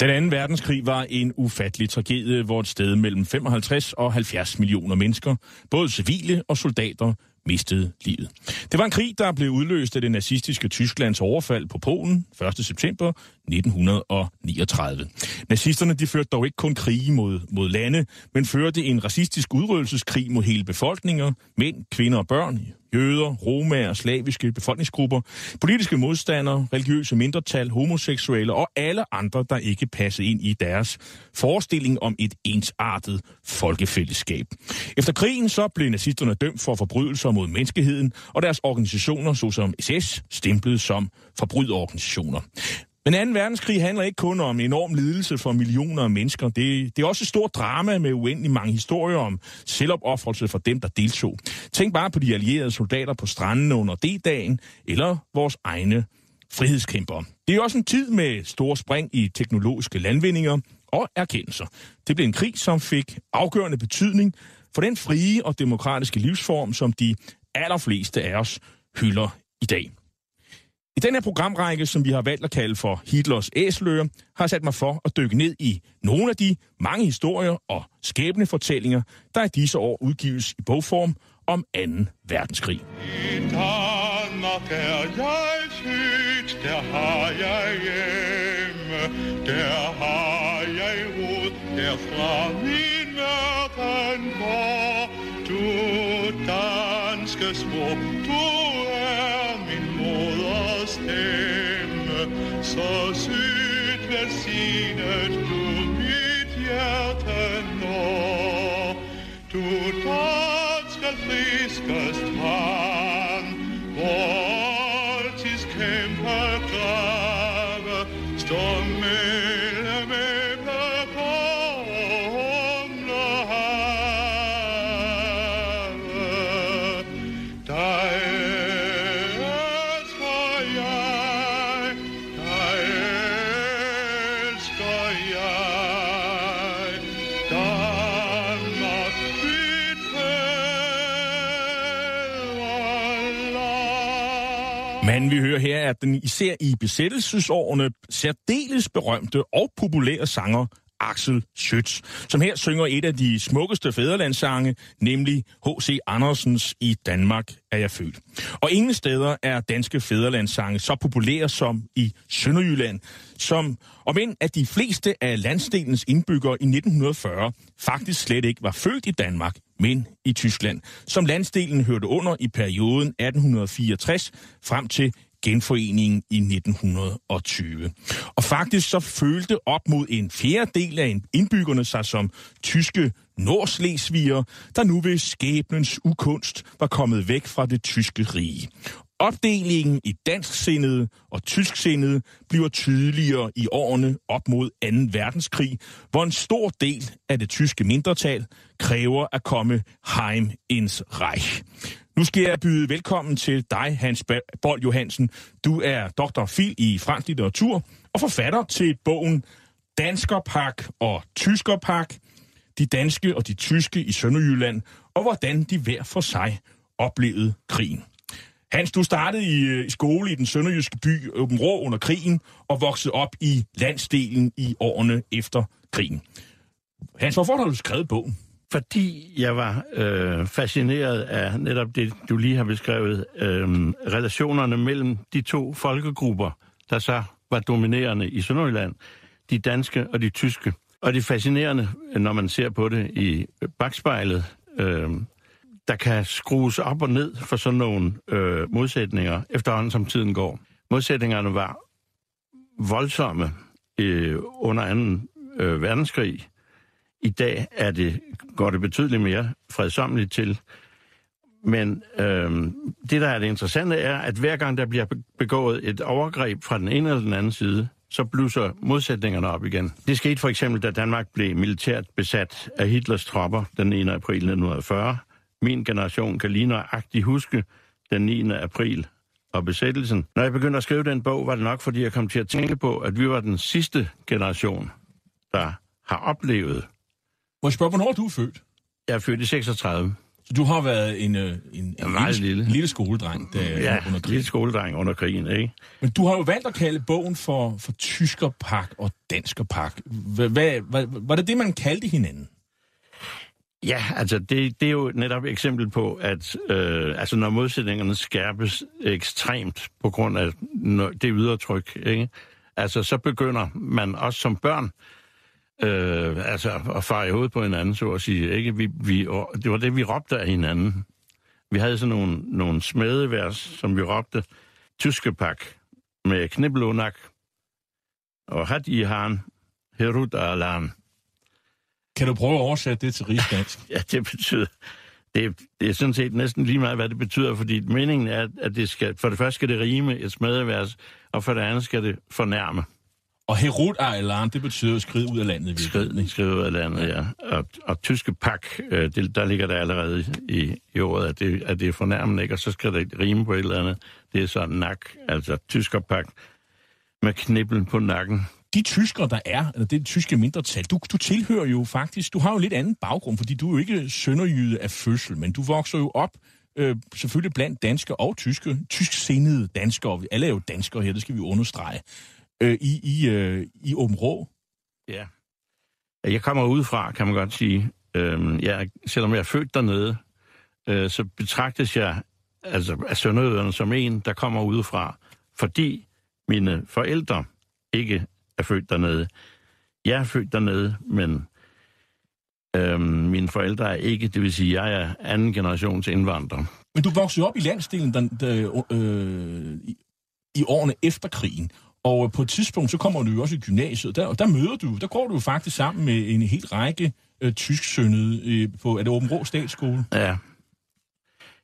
Den anden verdenskrig var en ufattelig tragedie, hvor et sted mellem 55 og 70 millioner mennesker, både civile og soldater, mistede livet. Det var en krig, der blev udløst af det nazistiske Tysklands overfald på Polen 1. september 1939. Nazisterne de førte dog ikke kun krige mod, mod lande, men førte en racistisk udryddelseskrig mod hele befolkninger, mænd, kvinder og børn, jøder, romaer, slaviske befolkningsgrupper, politiske modstandere, religiøse mindretal, homoseksuelle og alle andre, der ikke passede ind i deres forestilling om et ensartet folkefællesskab. Efter krigen så blev nazisterne dømt for forbrydelser mod menneskeheden, og deres organisationer, såsom SS, stemplede som forbryderorganisationer. Men 2. verdenskrig handler ikke kun om enorm lidelse for millioner af mennesker. Det, det er også et stort drama med uendelig mange historier om selvopoffrelse for dem, der deltog. Tænk bare på de allierede soldater på stranden under D-dagen, eller vores egne frihedskæmpere. Det er også en tid med store spring i teknologiske landvindinger og erkendelser. Det blev en krig, som fik afgørende betydning for den frie og demokratiske livsform, som de allerfleste af os hylder i dag. I den her programrække, som vi har valgt at kalde for Hitlers Æseløer, har jeg sat mig for at dykke ned i nogle af de mange historier og skæbne fortællinger, der i disse år udgives i bogform om 2. verdenskrig. I Danmark er jeg født, der har jeg hjemme, der har jeg rod, der fra min verden går. Du danske små, så sygt velsignet du mit hjerte når. Du danske friske strand, vi hører her, er den især i besættelsesårene særdeles berømte og populære sanger Axel Schütz, som her synger et af de smukkeste fædrelandssange, nemlig H.C. Andersens I Danmark er jeg født. Og ingen steder er danske fædrelandssange så populære som i Sønderjylland, som om end at de fleste af landsdelens indbyggere i 1940 faktisk slet ikke var født i Danmark, men i Tyskland, som landsdelen hørte under i perioden 1864 frem til genforeningen i 1920. Og faktisk så følte op mod en fjerdedel af indbyggerne sig som tyske nordslesviger, der nu ved skæbnens ukunst var kommet væk fra det tyske rige. Opdelingen i dansksindede og tysksindede bliver tydeligere i årene op mod 2. verdenskrig, hvor en stor del af det tyske mindretal kræver at komme heim ins Reich. Nu skal jeg byde velkommen til dig, Hans Bold Johansen. Du er doktor Phil i fransk litteratur og forfatter til bogen Danskerpak og Tyskerpak, de danske og de tyske i Sønderjylland, og hvordan de hver for sig oplevede krigen. Hans, du startede i, øh, i skole i den sønderjyske by Åben Rå under krigen og voksede op i landsdelen i årene efter krigen. Hans, hvorfor har du skrevet bogen? Fordi jeg var øh, fascineret af netop det, du lige har beskrevet, øh, relationerne mellem de to folkegrupper, der så var dominerende i Sønderjylland, de danske og de tyske. Og det er fascinerende, når man ser på det i øh, bagspejlet. Øh, der kan skrues op og ned for sådan nogle øh, modsætninger, efterhånden som tiden går. Modsætningerne var voldsomme øh, under 2. Øh, verdenskrig. I dag er det, går det betydeligt mere fredsomligt til. Men øh, det, der er det interessante, er, at hver gang der bliver begået et overgreb fra den ene eller den anden side, så blusser modsætningerne op igen. Det skete for eksempel, da Danmark blev militært besat af Hitlers tropper den 1. april 1940. Min generation kan lige nøjagtigt huske den 9. april og besættelsen. Når jeg begyndte at skrive den bog, var det nok, fordi jeg kom til at tænke på, at vi var den sidste generation, der har oplevet. Må jeg spørge, hvornår du er født? Jeg er født i 36. Så du har været en, øh, en, en, meget lille, lille. lille skoledreng der Ja, under lille krigen. skoledreng under krigen, ikke? Men du har jo valgt at kalde bogen for, for tyskerpak og danskerpak. Hvad, hvad, hvad, var det det, man kaldte hinanden? Ja, altså det, det er jo netop et eksempel på, at øh, altså når modsætningerne skærpes ekstremt på grund af det ydertryk, ikke? Altså så begynder man også som børn øh, altså at fare i hovedet på hinanden, så at sige. Ikke? Vi, vi, det var det, vi råbte af hinanden. Vi havde sådan nogle, nogle smedevers, som vi råbte. Tyskepak med knibbelunak og hat i han, herut alarm. Kan du prøve at oversætte det til rigsdansk? Ja, det betyder... Det, det er sådan set næsten lige meget, hvad det betyder, fordi meningen er, at det skal, for det første skal det rime et smedevers, og for det andet skal det fornærme. og herut alarm, det betyder jo skridt ud af landet. Skrid, skrive ud af landet, ja. Og, og tyske pak, øh, det, der ligger der allerede i, i ordet, at det, at det er fornærmende, ikke? Og så skal det rime på et eller andet. Det er så nak, altså tysker pak med knibbel på nakken de tyskere, der er, eller det tyske mindretal, du, du tilhører jo faktisk, du har jo lidt anden baggrund, fordi du er jo ikke sønderjyde af fødsel, men du vokser jo op øh, selvfølgelig blandt danske og tyske, tysksindede danskere. Alle er jo danskere her, det skal vi understrege. Øh, I i, øh, i Åben Rå. Ja. Jeg kommer udefra, kan man godt sige. Øhm, jeg, selvom jeg er født dernede, øh, så betragtes jeg altså, af sønderjyderne som en, der kommer udefra, fordi mine forældre ikke er født dernede. Jeg er født dernede, men øhm, mine forældre er ikke, det vil sige, jeg er anden generations indvandrer. Men du voksede op i landsdelen der, der, øh, i, i årene efter krigen. Og øh, på et tidspunkt, så kommer du jo også i gymnasiet, der, og der møder du, der går du jo faktisk sammen med en hel række øh, tysksønnede øh, på, er det Åben Rå Statsskole? Ja.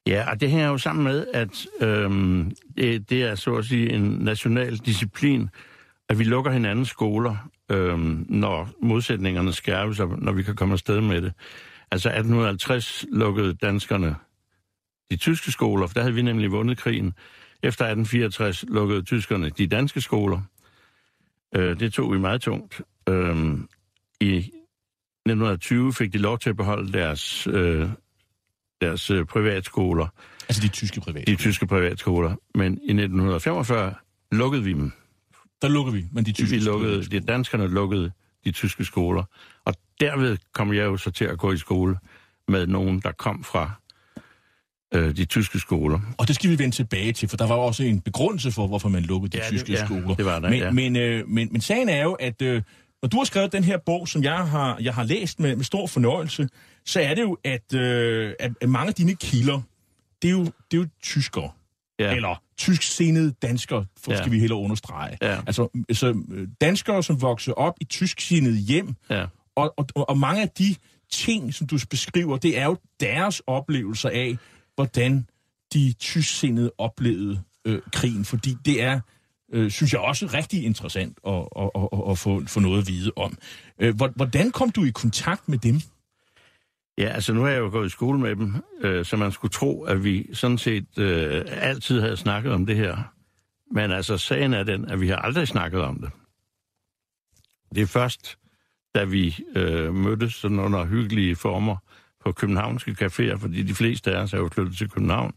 Ja, og det hænger jo sammen med, at øhm, det, det er så at sige en national disciplin, at vi lukker hinandens skoler, øhm, når modsætningerne skærpes, og når vi kan komme afsted med det. Altså 1850 lukkede danskerne de tyske skoler, for der havde vi nemlig vundet krigen. Efter 1864 lukkede tyskerne de danske skoler. Øh, det tog vi meget tungt. Øhm, I 1920 fik de lov til at beholde deres, øh, deres øh, privatskoler, Altså de tyske private. de tyske privatskoler. Men i 1945 lukkede vi dem. Der lukker vi, men de tyske Vi lukkede, privatskoler. de danskerne lukkede de tyske skoler. Og derved kom jeg jo så til at gå i skole med nogen, der kom fra øh, de tyske skoler. Og det skal vi vende tilbage til, for der var også en begrundelse for, hvorfor man lukkede de Ja, det- tyske ja, skoler. det var der, men, ja. men, øh, men, men sagen er jo, at øh, når du har skrevet den her bog, som jeg har, jeg har læst med, med stor fornøjelse, så er det jo, at, øh, at mange af dine kilder, det er jo, det er jo tyskere. Ja. Eller tysksindede danskere, for, Ja. skal vi hellere understrege. Ja. Altså, så, øh, danskere, som voksede op i tysksindede hjem, Ja. og, og, og mange af de ting, som du beskriver, det er jo deres oplevelser af, hvordan de tysksindede oplevede øh, krigen. Fordi det er, øh, synes jeg, også rigtig interessant at, at, at, at, få, få noget at vide om. Øh, hvor- hvordan kom du i kontakt med dem? Ja, altså nu har jeg jo gået i skole med dem, øh, så man skulle tro, at vi sådan set øh, altid havde snakket om det her. Men altså, sagen er den, at vi har aldrig snakket om det. Det er først, da vi øh, mødtes sådan under hyggelige former på københavnske caféer, fordi de fleste af os er jo flyttet til København,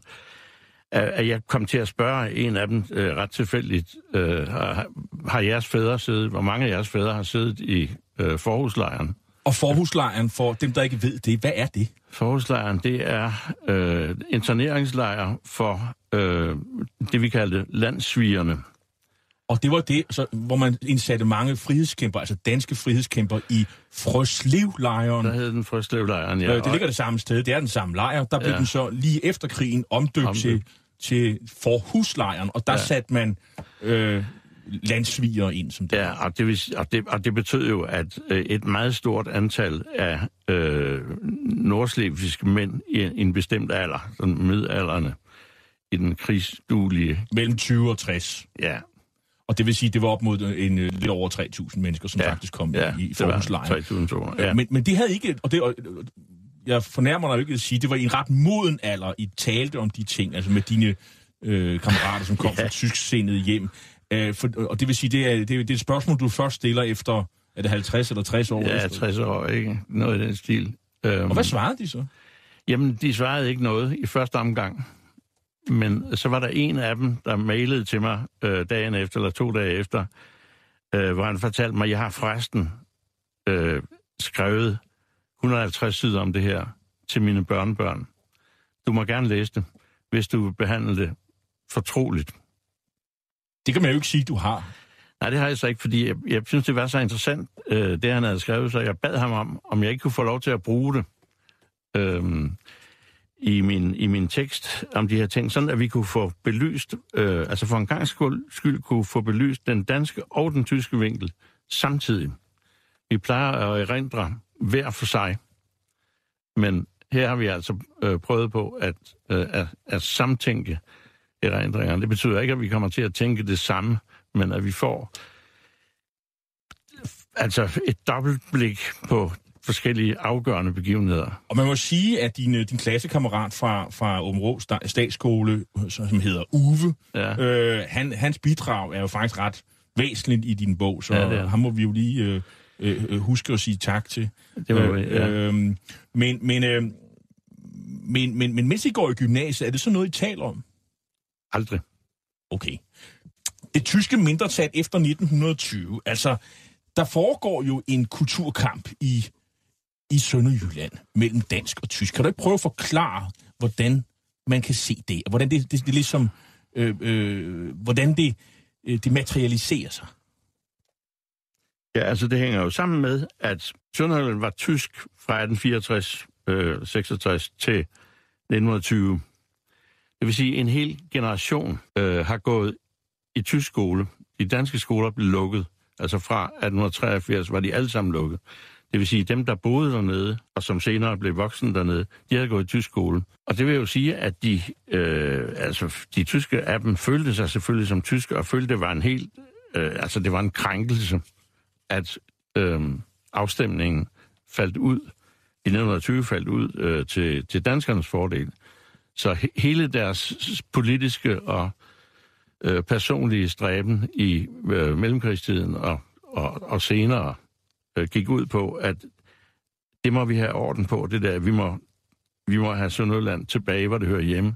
at jeg kom til at spørge en af dem øh, ret tilfældigt, øh, har, har jeres fædre siddet, hvor mange af jeres fædre har siddet i øh, forhuslejren? Og forhuslejren, for dem, der ikke ved det, hvad er det? Forhuslejren, det er øh, interneringslejr for øh, det, vi kaldte landssvigerne. Og det var det, så, hvor man indsatte mange frihedskæmper, altså danske frihedskæmper i Frøslevlejren. Der hed den Frøslevlejren, ja. Det ligger det samme sted, det er den samme lejr. Der blev Ja. den så lige efter krigen omdøbt, Omdøbt. til, til Forhuslejren, og der. Ja. satte man øh, landsviger ind, som det Ja, og det, vil, og, det, og det betød jo, at øh, et meget stort antal af øh, nordslesvigske mænd i en, i en bestemt alder, sådan midalderne, i den krigsduelige, Mellem 20 og 60. ja, Og det vil sige, det var op mod en, øh, lidt over 3.000 mennesker, som ja, faktisk kom ja, i, i Forhuslejren. 3.200, Ja. Men, men det havde ikke, og det, og, jeg fornærmer dig ikke at sige, det var i en ret moden alder, I talte om de ting, altså med dine øh, kammerater, som kom ja. Fra tysksindet hjem. Øh, for, og det vil sige, det er, det, er, det er et spørgsmål, du først stiller efter, er det 50 eller 60 år? ja, efter? 60 år, ikke? Noget i den stil. Øhm, Og hvad svarede de så? Jamen, de svarede ikke noget i første omgang. Men så var der en af dem, der mailede til mig øh, dagen efter, eller to dage efter, øh, hvor han fortalte mig, at jeg har forresten øh, skrevet 150 sider om det her til mine børnebørn. Du må gerne læse det, hvis du vil behandle det fortroligt. Det kan man jo ikke sige, du har. Nej, det har jeg så ikke, fordi jeg, jeg synes, det var så interessant, øh, det han havde skrevet, så jeg bad ham om, om jeg ikke kunne få lov til at bruge det øh, i, min, i min tekst om de her ting, sådan at vi kunne få belyst, øh, altså for en gang skyld, kunne få belyst den danske og den tyske vinkel samtidig. Vi plejer at erindre hver for sig, men her har vi altså øh, prøvet på at, øh, at, at samtænke erindringerne. Det betyder ikke, at vi kommer til at tænke det samme, men at vi får altså et dobbeltblik på forskellige afgørende begivenheder. Og man må sige, at din, din klassekammerat fra, fra Områ Statsskole, som hedder Uwe, Ja. øh, han, hans bidrag er jo faktisk ret væsentligt i din bog, så Ja, ham må vi jo lige øh, øh, huske at sige tak til. Det må vi, ja. øh, men, men, øh, men, men, men mens I går i gymnasiet, er det så noget, I taler om? Aldrig. Okay. Det tyske mindretal efter 1920, altså, der foregår jo en kulturkamp i, i Sønderjylland mellem dansk og tysk. Kan du ikke prøve at forklare, hvordan man kan se det, og hvordan det, det, det ligesom, øh, øh, hvordan det, øh, det materialiserer sig? Ja, altså det hænger jo sammen med, at Sønderjylland var tysk fra 1864, øh, 66 til 1920. Det vil sige, at en hel generation øh, har gået i tysk skole. De danske skoler blev lukket. Altså fra 1883 var de alle sammen lukket. Det vil sige, at dem, der boede dernede, og som senere blev voksne dernede, de havde gået i tysk skole. Og det vil jo sige, at de, øh, altså, de tyske af dem følte sig selvfølgelig som tyske, og følte, det var en helt, øh, altså det var en krænkelse, at øh, afstemningen faldt ud, i 1920 faldt ud øh, til, til danskernes fordel. Så he, hele deres politiske og øh, personlige stræben i øh, mellemkrigstiden og, og, og senere øh, gik ud på, at det må vi have orden på, det der, vi må, vi må have Sønderland tilbage, hvor det hører hjemme,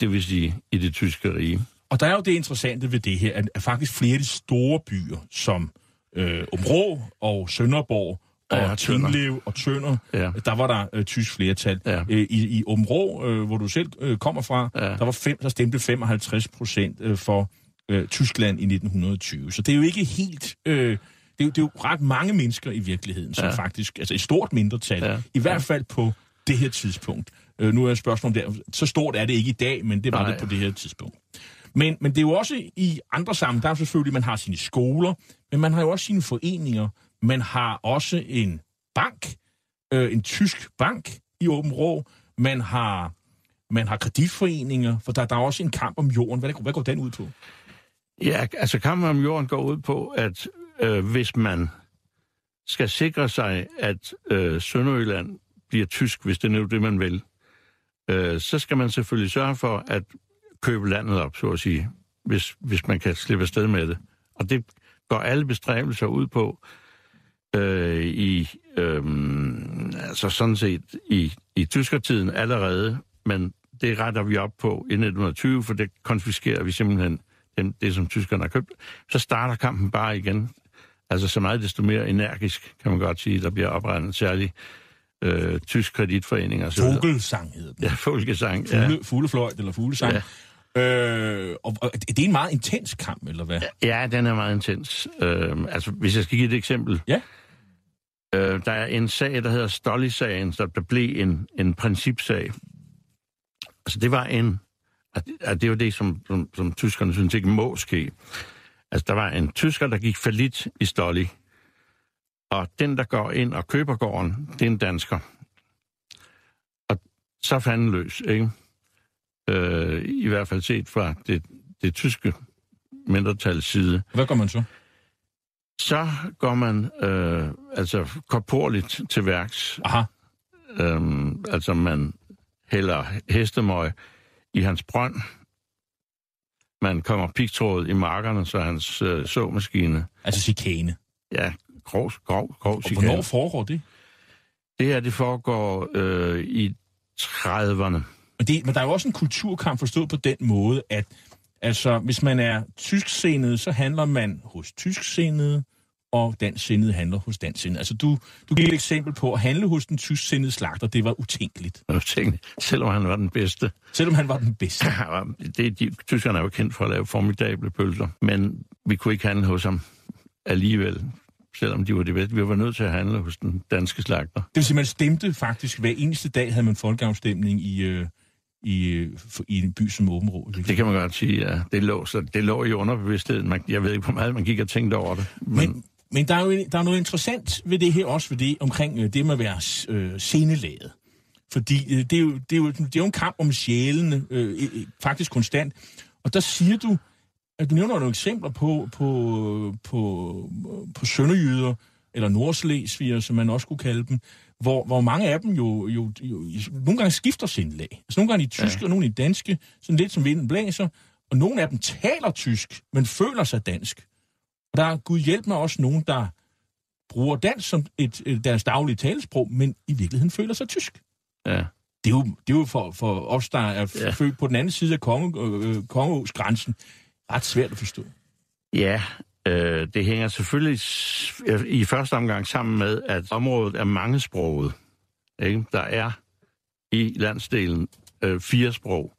det vil sige i det tyske rige. Og der er jo det interessante ved det her, at, at faktisk flere af de store byer, som øh, Områ og Sønderborg, og Ja. Tinglev og Tønder, Ja. der var der øh, tysk flertal. Ja. Øh, I, I Områ, øh, hvor du selv øh, kommer fra, Ja. der var fem, der stemte 55 procent øh, for øh, Tyskland i 1920. Så det er jo ikke helt... Øh, det, er jo, det er jo ret mange mennesker i virkeligheden, som Ja. faktisk... Altså et stort mindretal, Ja. i hvert fald på det her tidspunkt. Øh, nu er et spørgsmål der. Så stort er det ikke i dag, men det var Nej. det på det her tidspunkt. Men, men det er jo også i andre sammen. Der er selvfølgelig, man har sine skoler, men man har jo også sine foreninger. Man har også en bank, øh, en tysk bank i Åben Rå. Man har, man har kreditforeninger, for der, der er også en kamp om jorden. Hvad, hvad går den ud på? Ja, altså kampen om jorden går ud på, at øh, hvis man skal sikre sig, at øh, Sønderjylland bliver tysk, hvis det er nu det, man vil, øh, så skal man selvfølgelig sørge for at købe landet op, så at sige, hvis, hvis man kan slippe afsted med det. Og det går alle bestræbelser ud på øh, i, øh, altså sådan set i, i tyskertiden allerede, men det retter vi op på i 1920, for det konfiskerer vi simpelthen den, det, som tyskerne har købt. Så starter kampen bare igen. Altså så meget desto mere energisk, kan man godt sige, der bliver oprettet særlig øh, tysk kreditforening og så. Vogelsang hedder den. Ja, folkesang. Ja. Fugle, fuglefløjt eller fuglesang. Ja. Øh, og, og det er en meget intens kamp, eller hvad? Ja, den er meget intens. Øh, altså, hvis jeg skal give et eksempel. Ja. Øh, der er en sag, der hedder Stolly-sagen, så der blev en, en principsag. Altså, det var en... At, at det var det, som, som, som tyskerne synes ikke må ske. Altså, der var en tysker, der gik falit i Stolly. Og den, der går ind og køber gården, det er en dansker. Og så fanden løs, ikke? Øh, I hvert fald set fra det, det tyske mindretals side. Hvad gør man så? Så går man øh, altså korporligt til værks. Aha. Øhm, altså man hælder hestemøg i hans brønd. Man kommer pigtråd i markerne, så hans øh, såmaskine. Altså chikane. Ja, grov, grov, grov Og chikane. hvornår foregår det? Det her, det foregår øh, i 30'erne. Men, det, men der er jo også en kulturkamp forstået på den måde, at altså, hvis man er tysksindet, så handler man hos tysksindede, og dansksindede handler hos dansksindede. Altså, du, du giver et eksempel på, at handle hos den tysksindede slagter, det var utænkeligt. Tænkte, selvom han var den bedste. Selvom han var den bedste. det, de, tyskerne er jo kendt for at lave formidable pølser, men vi kunne ikke handle hos ham alligevel, selvom de var det bedste. Vi var nødt til at handle hos den danske slagter. Det vil sige, man stemte faktisk hver eneste dag, havde man folkeafstemning i, øh, i, i en by som Åben Rå. Det kan man godt sige, ja. Det lå, så det lå i underbevidstheden. Man, jeg ved ikke, hvor meget man gik og tænkte over det. Men, Men, men der er jo der er noget interessant ved det her også, ved det omkring øh, det med at være øh, scenelaget. Fordi øh, det, er jo, det, er jo, det er jo en kamp om sjælene, øh, øh, faktisk konstant. Og der siger du, at du nævner nogle eksempler på, på, på, på sønderjyder, eller nordslesviger, som man også kunne kalde dem, hvor, hvor mange af dem jo, jo, jo nogle gange skifter sindelag. Altså nogle gange i tysk, ja. og nogle i danske, sådan lidt som vinden blæser. Og nogle af dem taler tysk, men føler sig dansk. Og der er gud hjælp mig også nogen, der bruger dansk som et, et deres daglige talesprog, men i virkeligheden føler sig tysk. ja. Det er jo, det er jo for, for os, der er Ja. født på den anden side af konge, øh, Kongeås grænsen, ret svært at forstå. ja øh, det hænger selvfølgelig i første omgang sammen med, at området er mangesproget. Ikke? Der er i landsdelen øh, fire sprog,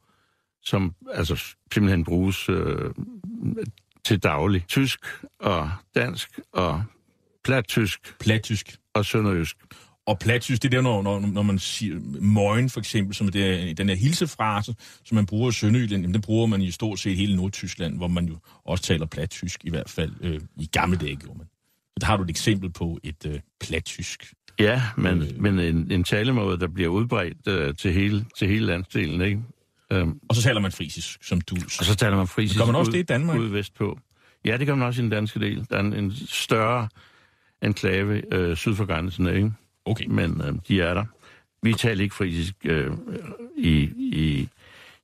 som altså simpelthen bruges øh, til daglig. Tysk og dansk og plattysk Plattysk. og sønderjysk. Og plattysk, det er der, når, når, når man siger møgen for eksempel, som er det, den her hilsefrase, som man bruger i Sønderjylland, jamen, den bruger man i stort set hele Nordtyskland, hvor man jo også taler plattysk, i hvert fald øh, i gamle dage gjorde man. Så der har du et eksempel på et øh, plattysk. Ja, men, Øh. men en, en talemåde, der bliver udbredt øh, til, hele, til hele landsdelen, ikke? Øhm, Og så taler man frisisk, som du... og så taler man frisisk Gør man også ud, det i Danmark? ud vestpå. Ja, det gør man også i den danske del. Der er en, en større enklave øh, syd for grænsen, ikke? Okay. Men øh, de er der. Vi taler ikke frisisk øh, i, i,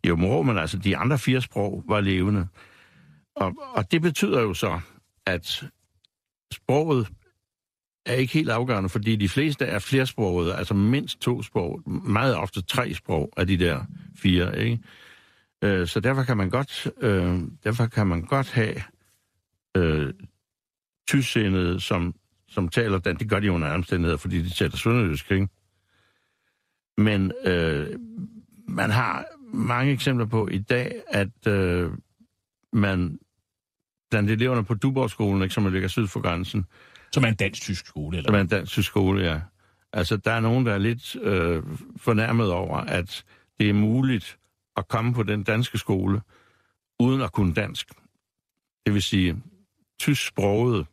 i Områ, men altså de andre fire sprog var levende. Og, og det betyder jo så, at sproget er ikke helt afgørende, fordi de fleste er flersprogede, altså mindst to sprog, meget ofte tre sprog af de der fire, ikke? Øh, så derfor kan man godt, øh, derfor kan man godt have øh, tysindede, som, som taler den. Det gør de under omstændigheder, fordi de taler sønderjysk, ikke? Men øh, man har mange eksempler på i dag, at øh, man blandt eleverne på Duborgskolen, ikke, som ligger syd for grænsen, Som er en dansk-tysk skole, eller som er en dansk skole, ja. Altså, der er nogen, der er lidt øh, fornærmet over, at det er muligt at komme på den danske skole, uden at kunne dansk. Det vil sige, tysksproget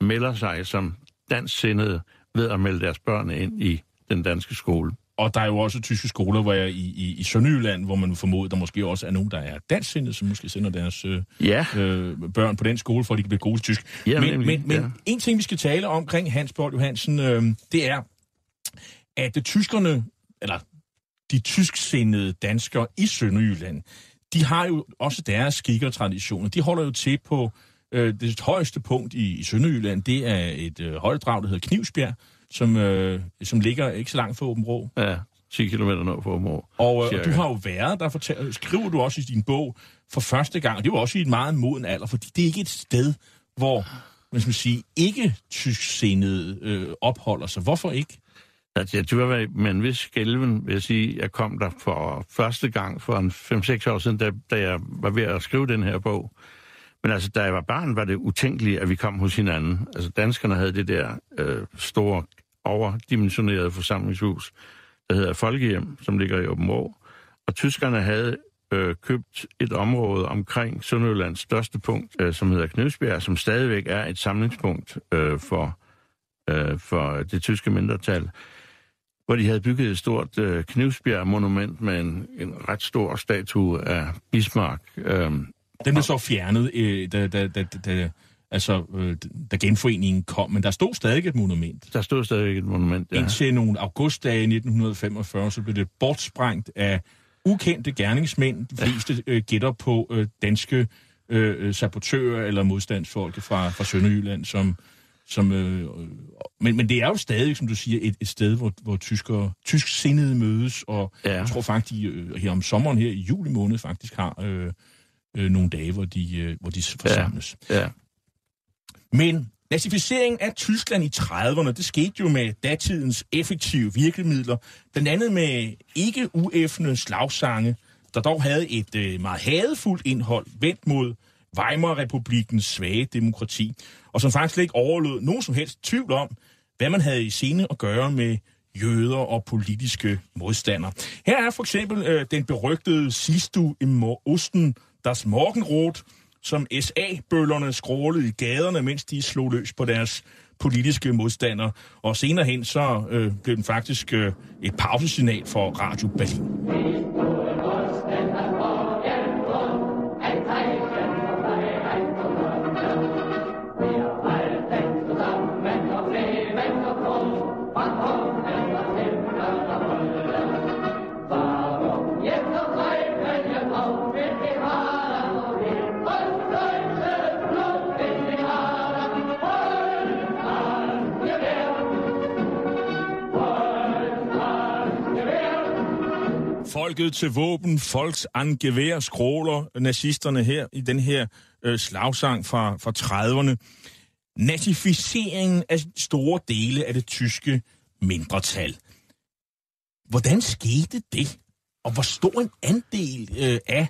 melder sig som dansksindede ved at melde deres børn ind i den danske skole. Og der er jo også tyske skoler, hvor jeg i, i, i Sønderjylland, hvor man formoder, der måske også er nogen, der er dansksindede, som måske sender deres øh, Ja, øh, børn på den skole, for at de kan blive gode til tysk. Ja, men, nemlig, men, men ja. en ting, vi skal tale omkring Hans Bold Johansen, øh, det er, at de tyskerne, eller de tysksindede danskere i Sønderjylland, de har jo også deres skikker og traditioner. De holder jo til på øh, det højeste punkt i, i Sønderjylland. Det er et øh, højdedrag, der hedder Knivsbjerg, som, øh, som ligger ikke så langt fra Åben Rå. ja 10 km nord for Områ. Og, øh, og du har jo været der, fortæl, skriver du også i din bog for første gang, og det var også i en meget moden alder, fordi det er ikke et sted, hvor, hvad skal man sige, ikke tysksindede øh, opholder sig. Hvorfor ikke? Altså, jeg tror, med en vis skælven, vil jeg sige, jeg kom der for første gang for en 5-6 år siden, da, da jeg var ved at skrive den her bog. Men altså, da jeg var barn, var det utænkeligt, at vi kom hos hinanden. Altså, danskerne havde det der øh, store, overdimensionerede forsamlingshus, der hedder Folkehjem, som ligger i Åben Rå. Og tyskerne havde øh, købt et område omkring Sønderjyllands største punkt, øh, som hedder Knøsbjerg, som stadigvæk er et samlingspunkt øh, for, øh, for det tyske mindretal hvor de havde bygget et stort øh, Knivsbjerg-monument med en, en ret stor statue af Bismarck. Øhm, den blev så fjernet, øh, da, da, da, da, altså, øh, da genforeningen kom, men der stod stadig et monument. der stod stadigvæk et monument, Ja. Indtil nogle augustdage i 1945, så blev det bortsprængt af ukendte gerningsmænd. De fleste øh, gætter på øh, danske øh, sabotører eller modstandsfolk fra, fra Sønderjylland, som... som øh, øh, men, men det er jo stadig, som du siger, et, et sted, hvor, hvor tyskere, tysk sindede mødes, og Ja. jeg tror faktisk, de, øh, her om sommeren her i juli måned faktisk har øh, øh, nogle dage, hvor de, øh, hvor de forsamles. ja. Men nazificeringen af Tyskland i 30'erne, det skete jo med datidens effektive virkemidler, blandt andet med ikke ueffende slagsange, der dog havde et øh, meget hadefuldt indhold vendt mod Weimar-republikens svage demokrati, og som faktisk ikke overlod nogen som helst tvivl om, hvad man havde i scene at gøre med jøder og politiske modstandere. Her er for eksempel øh, den berygtede Sistu im Osten, das Morgenrot, som SA-bøllerne skrålede i gaderne, mens de slog løs på deres politiske modstandere. Og senere hen så øh, blev den faktisk øh, et pausesignal for Radio Berlin. Folket til våben, folks angevær, skråler nazisterne her i den her øh, slagsang fra, fra 30'erne. Nazificeringen af store dele af det tyske mindretal. Hvordan skete det? Og hvor stor en andel øh, af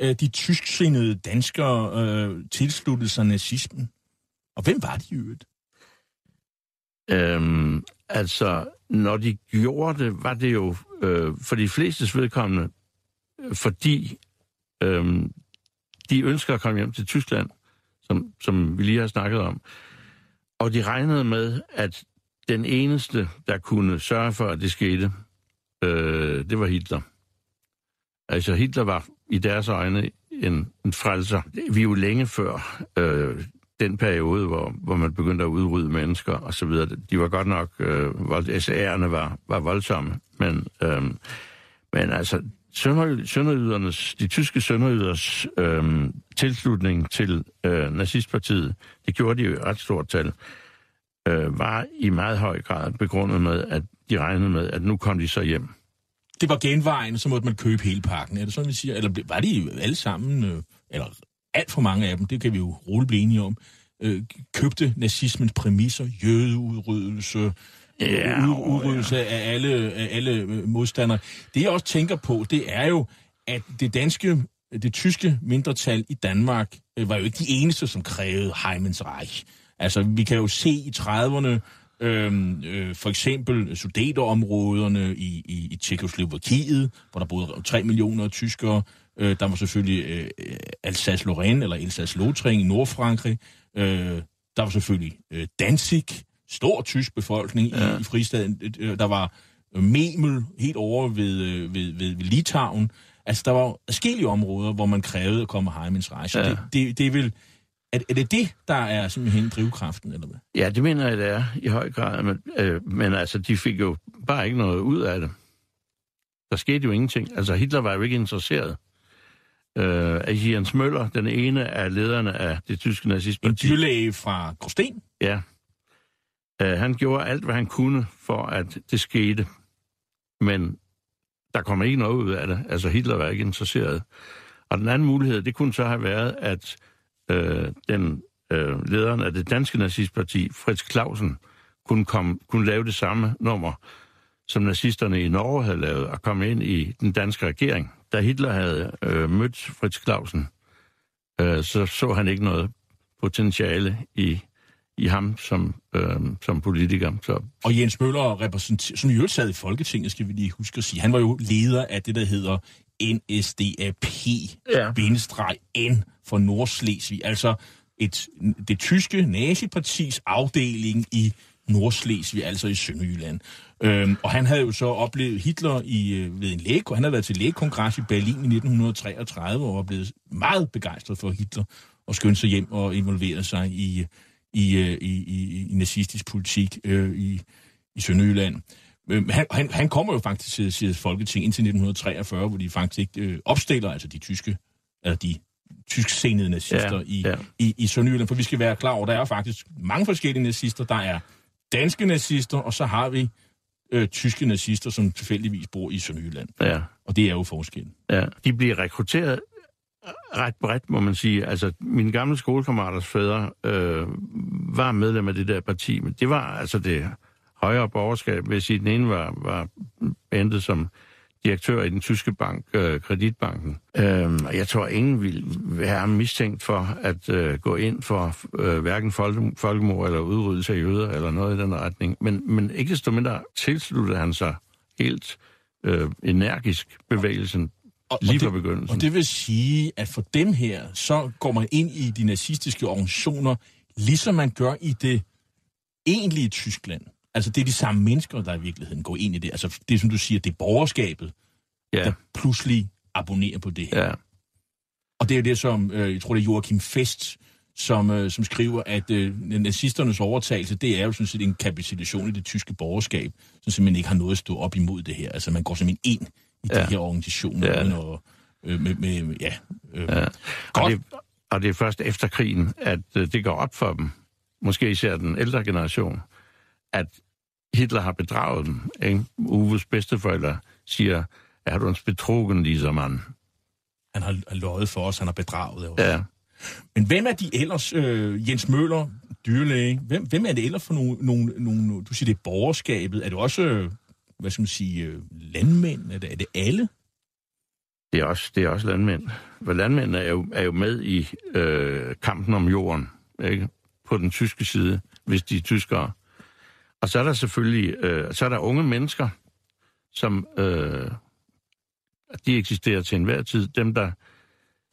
øh, de tysksindede danskere øh, tilsluttede sig nazismen? Og hvem var de i øvrigt? Øhm, altså, når de gjorde det, var det jo øh, for de flestes vedkommende, fordi øh, de ønsker at komme hjem til Tyskland, som, som vi lige har snakket om. Og de regnede med, at den eneste, der kunne sørge for, at det skete, øh, det var Hitler. Altså Hitler var i deres øjne en, en frelser. Vi er jo længe før øh, den periode, hvor, hvor man begyndte at udrydde mennesker og så videre. De var godt nok, øh, vold, SA'erne var, var voldsomme, men, øh, men altså sønder, sønderjydernes, de tyske sønderjyders øh, tilslutning til øh, nazistpartiet, det gjorde de jo i ret stort tal, øh, var i meget høj grad begrundet med, at de regnede med, at nu kom de så hjem. Det var genvejen, så måtte man købe hele pakken. Er det sådan, vi siger? Eller var de alle sammen, øh, eller alt for mange af dem, det kan vi jo roligt blive enige om, øh, købte nazismens præmisser, jødeudryddelse, ud, åh, udryddelse af alle, af alle øh, modstandere. Det jeg også tænker på, det er jo, at det danske, det tyske mindretal i Danmark øh, var jo ikke de eneste, som krævede Heimens Reich. Altså, vi kan jo se i 30'erne, Øhm, øh, for eksempel sudeterområderne i, i, i Tjekoslovakiet, hvor der boede 3 millioner tyskere. Øh, der var selvfølgelig øh, Alsace-Lorraine eller Alsace-Lotring i Nordfrankrig. Øh, der var selvfølgelig øh, Danzig, stor tysk befolkning ja. i, i fristaden. Øh, der var øh, Memel helt over ved, øh, ved, ved, ved Litauen. Altså, der var forskellige områder, hvor man krævede at komme Heimens Reich. Ja. Det, det, det er vel... Er, er det det, der er simpelthen drivkraften, eller hvad? Ja, det mener jeg, det er i høj grad. Men, øh, men altså, de fik jo bare ikke noget ud af det. Der skete jo ingenting. Altså, Hitler var jo ikke interesseret. Øh, altså, Jens Møller, den ene af lederne af det tyske En nazistparti, dyrlæge fra Gråsten. ja, øh, han gjorde alt, hvad han kunne for, at det skete. Men der kom ikke noget ud af det. Altså, Hitler var ikke interesseret. Og den anden mulighed, det kunne så have været, at øh, den øh, lederen af det danske nazistparti, Fritz Clausen, kunne, komme, kunne lave det samme nummer som nazisterne i Norge havde lavet, og kom ind i den danske regering. Da Hitler havde øh, mødt Fritz Clausen, øh, så så han ikke noget potentiale i, i ham som, øh, som politiker. Så, Og Jens Møller, repræsenter- som jo sad i Folketinget, skal vi lige huske at sige, han var jo leder af det, der hedder NSDAP-N for Nordslesvig, altså et, det tyske nazipartis afdeling i Nordslesvig, altså i Sønderjylland. Øhm, og han havde jo så oplevet Hitler i, øh, ved en læge, han havde været til lægekongres i Berlin i 1933 og var blevet meget begejstret for Hitler og skyndte sig hjem og involverede sig i, i, øh, i, i, i nazistisk politik øh, i, i Sønderjylland. Øh, han, han, han kommer jo faktisk til, til Folketing indtil 1943, hvor de faktisk ikke øh, opstiller, altså de tyske, eller de tyskscenede nazister Ja, i, ja. i, i Sønderjylland. For vi skal være klar over, der er faktisk mange forskellige nazister. Der er danske nazister, og så har vi øh, tyske nazister, som tilfældigvis bor i Sønderjylland. ja, Og det er jo forskellen. ja. De bliver rekrutteret ret bredt, må man sige. Altså, mine gamle skolekammeraters fædre øh, var medlem af det der parti, men det var altså det højere borgerskab, hvis sige, den ene var, var endet som direktør i den tyske bank, øh, Kreditbanken. Øhm, og jeg tror, ingen ville være mistænkt for at øh, gå ind for øh, hverken folke, folkemord eller udryddelse af jøder eller noget i den retning. Men, men ikke desto mindre tilsluttede han sig helt øh, energisk bevægelsen Og, lige og fra det, begyndelsen. Og det vil sige, at for dem her, så går man ind i de nazistiske organisationer, ligesom man gør i det egentlige Tyskland. Altså, det er de samme mennesker, der i virkeligheden går ind i det. Altså, det som du siger, det er borgerskabet, ja, der pludselig abonnerer på det her. ja, Og det er jo det, som, øh, jeg tror, det er Joachim Fest, som, øh, som skriver, at øh, nazisternes overtagelse, det er jo sådan set en kapitulation i det tyske borgerskab, som simpelthen ikke har noget at stå op imod det her. Altså, man går simpelthen ind i ja. Ja. de her organisationer, er uden at, øh, med, med, ja, øh, ja. Og, Godt. det, og det er først efter krigen, at øh, det går op for dem, måske især den ældre generation, at Hitler har bedraget dem. Ikke? Uves bedsteforældre siger, er du en betrogen, dieser mand? Han har har løjet for os, han har bedraget os. Ja. Men hvem er de ellers, øh, Jens Møller, dyrlæge, hvem, hvem er det ellers for nogle, nogle, nogle, du siger det er borgerskabet, er det også, øh, hvad skal man sige, øh, landmænd, er det, er det alle? Det er også, det er også landmænd. For landmændene er jo, er jo med i øh, kampen om jorden, ikke? På den tyske side, hvis de er tyskere. Og så er der selvfølgelig, øh, så er der unge mennesker, som, øh, de eksisterer til enhver tid. Dem, der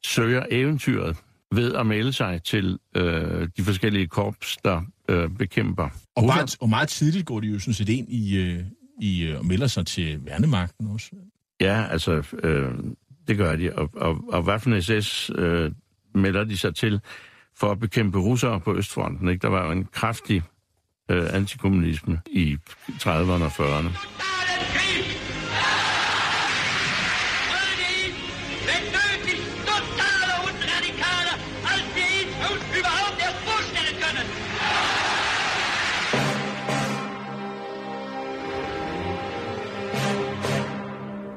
søger eventyret ved at melde sig til øh, de forskellige korps, der øh, bekæmper. Og meget, og meget tidligt går de jo sådan set ind i, øh, i øh, og melder sig til værnemagten også. Ja, altså, øh, det gør de. Og, og, og Waffen-SS øh, melder de sig til for at bekæmpe russere på Østfronten. Ikke? Der var jo en kraftig øh, antikommunisme i 30'erne og 40'erne.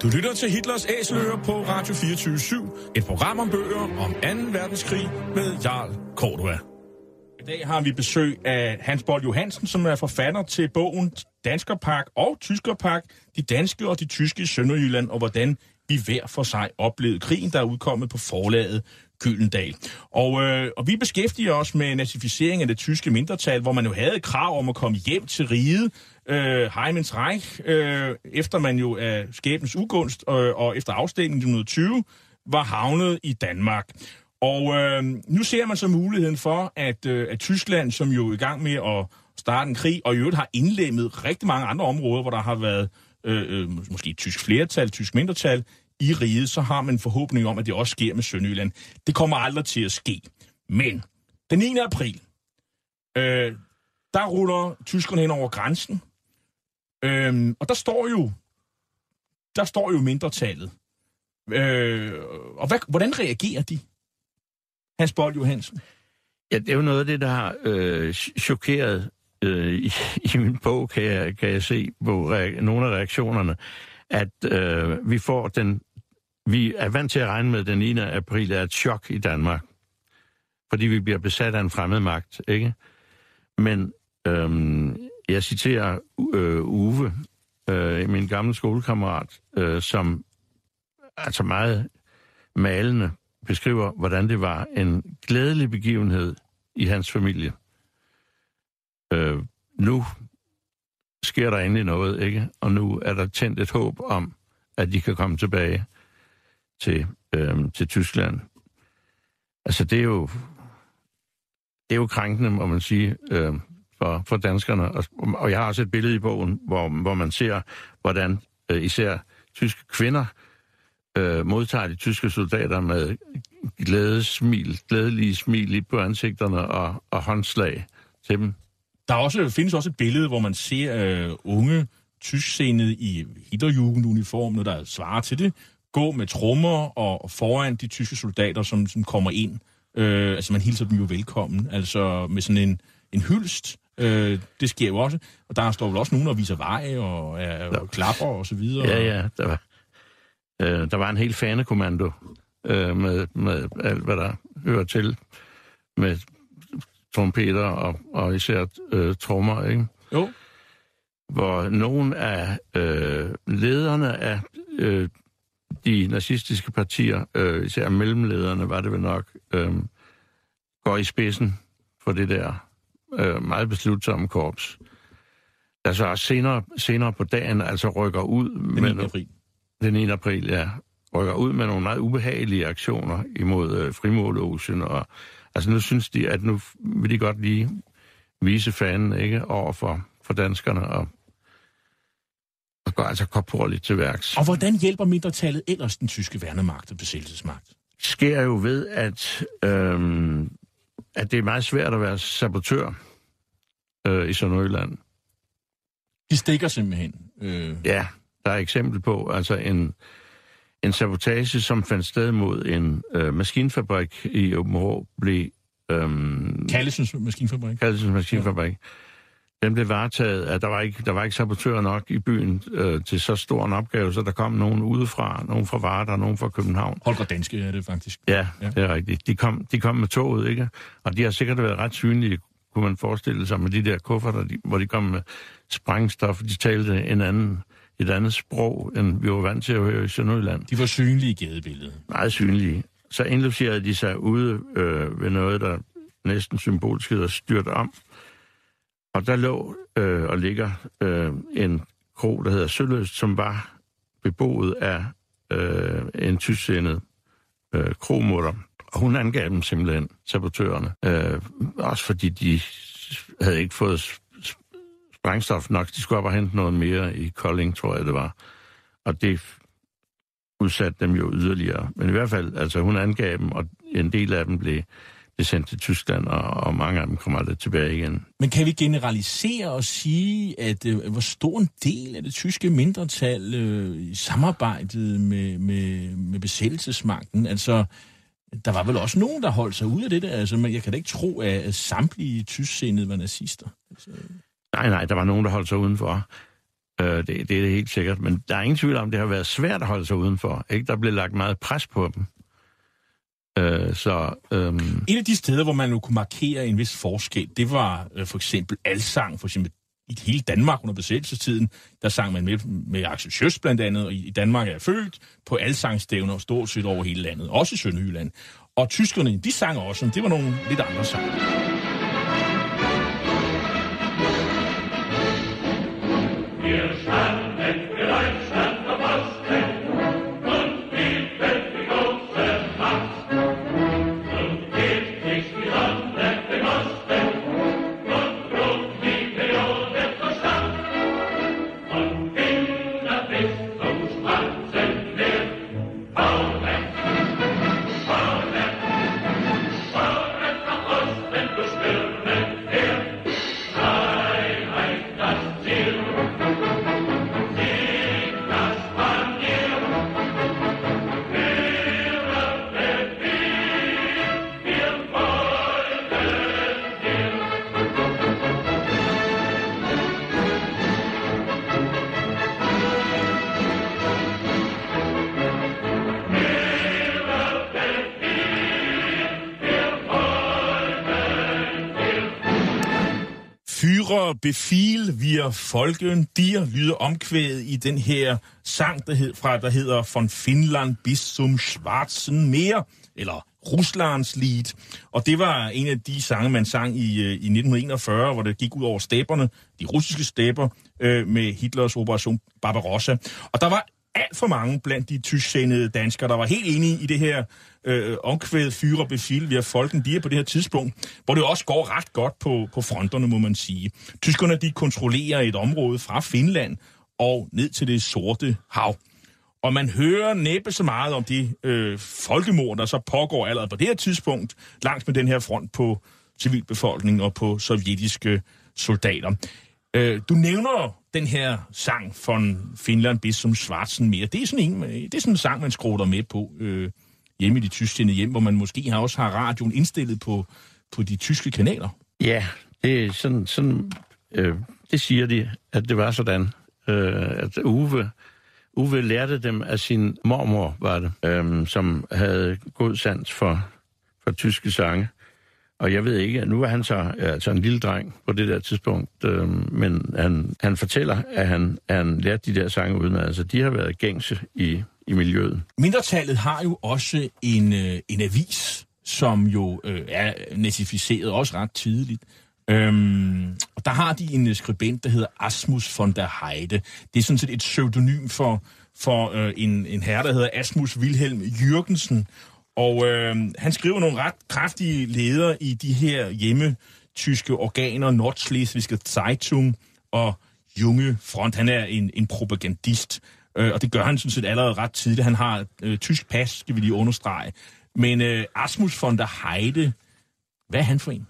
Du lytter til Hitlers Æseløer på Radio 24 Et program om bøger om 2. verdenskrig med Jarl Cordua. Dag har vi besøg af Hans Bold Johansen, som er forfatter til bogen Danskerpark og Tyskerpark, de danske og de tyske i Sønderjylland, og hvordan vi hver for sig oplevede krigen, der er udkommet på forlaget Gyldendal. Og, øh, og vi beskæftiger os med nazificering af det tyske mindretal, hvor man jo havde krav om at komme hjem til riget, øh, Heimens Reich, øh, efter man jo af skæbens ugunst øh, og efter afstemningen i 1920 var havnet i Danmark. Og øh, nu ser man så muligheden for, at, øh, at Tyskland, som jo er i gang med at starte en krig, og i øvrigt har indlemmet rigtig mange andre områder, hvor der har været øh, øh måske et tysk flertal, tysk mindretal i riget, så har man en forhåbning om, at det også sker med Sønderjylland. Det kommer aldrig til at ske. Men den 9. april, øh, der ruller tyskerne hen over grænsen, øh, og der står jo der står jo mindretallet. Øh, og hvad, hvordan reagerer de? Hans Bold Johansen. Ja, det er jo noget af det, der har øh, chokeret øh, i, i min bog, kan jeg, kan jeg se på rea- nogle af reaktionerne, at øh, vi får den, vi er vant til at regne med, at den 9. april er et chok i Danmark, fordi vi bliver besat af en fremmed magt, ikke? Men øh, jeg citerer øh, Uwe, øh, min gamle skolekammerat, øh, som altså meget malende beskriver, hvordan det var en glædelig begivenhed i hans familie. Øh, nu sker der endelig noget, ikke? Og nu er der tændt et håb om, at de kan komme tilbage til, øh, til Tyskland. Altså, det er jo, det er jo krænkende, må man sige, øh, for, for danskerne. Og, og jeg har også et billede i bogen, hvor, hvor man ser, hvordan øh, især tyske kvinder øh, modtager de tyske soldater med glædesmil, glædelige smil i på ansigterne og, og håndslag til dem. Der er også, findes også et billede, hvor man ser øh, unge tyskscenede i Hitlerjugend-uniform, der svarer til det, gå med trommer og foran de tyske soldater, som, som kommer ind. Øh, altså man hilser dem jo velkommen, altså med sådan en, en hyldst. Øh, det sker jo også. Og der står vel også nogen, der viser vej og, er, og klapper og så videre. Ja, ja, der var, øh, der var en helt fanekommando øh, med, med alt, hvad der hører til, med trompeter og, og især øh, trommer, ikke? Jo. hvor nogle af øh, lederne af øh, de nazistiske partier, øh, især mellemlederne var det vel nok, øh, går i spidsen for det der øh, meget beslutsomme korps. Der så også senere, senere på dagen altså rykker ud Den 9. april. Den 9. april, ja, rykker ud med nogle meget ubehagelige aktioner imod øh, frimålåsen. Og, altså nu synes de, at nu vil de godt lige vise fanen ikke, over for, for danskerne og, og går altså korporligt til værks. Og hvordan hjælper mindretallet ellers den tyske værnemagt og besættelsesmagt? sker jo ved, at, øhm, at det er meget svært at være sabotør øh, i Sønderjylland. De stikker simpelthen. Øh, Ja, der er eksempel på, altså en, en sabotage, som fandt sted mod en øh, maskinfabrik i Åben Rå, blev øhm, Kallesens maskinfabrik. Kaldelsens maskinfabrik. Den blev varetaget, at der var ikke, der var ikke sabotører nok i byen øh, til så stor en opgave, så der kom nogen udefra, nogen fra Varder, nogen fra København. Holger Danske er det faktisk. Ja, Ja. ja. det er rigtigt. De kom, de kom med toget, ikke? Og de har sikkert været ret synlige, kunne man forestille sig, med de der kufferter, de, hvor de kom med sprængstof. De talte en anden, et andet sprog, end vi var vant til at høre i Sønderjylland. De var synlige i gadebilledet. Meget synlige. Så indlogerede de sig ude øh, ved noget, der næsten symbolisk hedder styrt om. Og der lå øh, og ligger øh, en kro, der hedder Søløst, som var beboet af øh, en tysksindet øh, kromutter. Og hun angav dem simpelthen, sabotørerne. Øh, også fordi de havde ikke fået sprængstof nok. De skulle op og hente noget mere i Kolding, tror jeg det var. Og det udsatte dem jo yderligere. Men i hvert fald, altså hun angav dem, og en del af dem blev, blev sendt til Tyskland, og, og mange af dem kommer aldrig tilbage igen. Men kan vi generalisere og sige, at øh, hvor stor en del af det tyske mindretal øh, i samarbejdet med, med, med besættelsesmagten? Altså, der var vel også nogen, der holdt sig ude af det der. Altså, men jeg kan da ikke tro, at at samtlige tysksindede var nazister. Altså, Nej, nej, der var nogen, der holdt sig udenfor. Øh, det, det er det helt sikkert. Men der er ingen tvivl om, det har været svært at holde sig udenfor. Ikke? Der blev lagt meget pres på dem. Øh, så øhm, Et af de steder, hvor man nu kunne markere en vis forskel, det var øh, for eksempel alsang, for eksempel i hele Danmark under besættelsestiden, der sang man med, med Axel Sjøs blandt andet, og i i Danmark er jeg født på alsangstævner stort set over hele landet, også i Sønderjylland. Og tyskerne, de sang også, men det var nogle lidt andre sange. Christmas. Fyre befil via folken, dir lyder omkvædet i den her sang, der, hed, fra, der hedder Von Finland bis zum Schwarzen Meer, eller Ruslands Lied. Og det var en af de sange, man sang i, øh, i 1941, hvor det gik ud over stæberne, de russiske stæber, øh, med Hitlers operation Barbarossa. Og der var alt for mange blandt de tysksindede danskere, der var helt enige i det her øh, omkvæd fyre og befil via folken, de er på det her tidspunkt, hvor det også går ret godt på, på fronterne, må man sige. Tyskerne, de kontrollerer et område fra Finland og ned til det sorte hav. Og man hører næppe så meget om de øh, folkemord, der så pågår allerede på det her tidspunkt, langs med den her front på civilbefolkningen og på sovjetiske soldater. Øh, du nævner den her sang fra Finland bis som Schwarzen mere. Det er sådan en, øh, det er sådan en sang, man skruer med på øh, hjemme i de tyske hjem, hvor man måske har også har radioen indstillet på, på de tyske kanaler. Ja, det er sådan, sådan øh, det siger de, at det var sådan, øh, at Uwe, Uwe lærte dem af sin mormor, var det, øh, som havde god sans for, for tyske sange. Og jeg ved ikke, nu var han så altså en lille dreng på det der tidspunkt, øh, men han, han fortæller, at han, han lærte de der sange uden, altså de har været gængse i, i miljøet. Mindretallet har jo også en, øh, en avis, som jo øh, er nazificeret også ret tidligt. Øhm, og der har de en øh, skribent, der hedder Asmus von der Heide. Det er sådan set et pseudonym for, for øh, en, en herre, der hedder Asmus Wilhelm Jürgensen. Og øh, han skriver nogle ret kraftige ledere i de her hjemme tyske organer, Nordschleswiske Zeitung og Junge Front. Han er en, en propagandist, øh, og det gør han sådan set allerede ret tidligt. Han har øh, tysk pas, skal vi lige understrege. Men øh, Asmus von der Heide, hvad er han for en?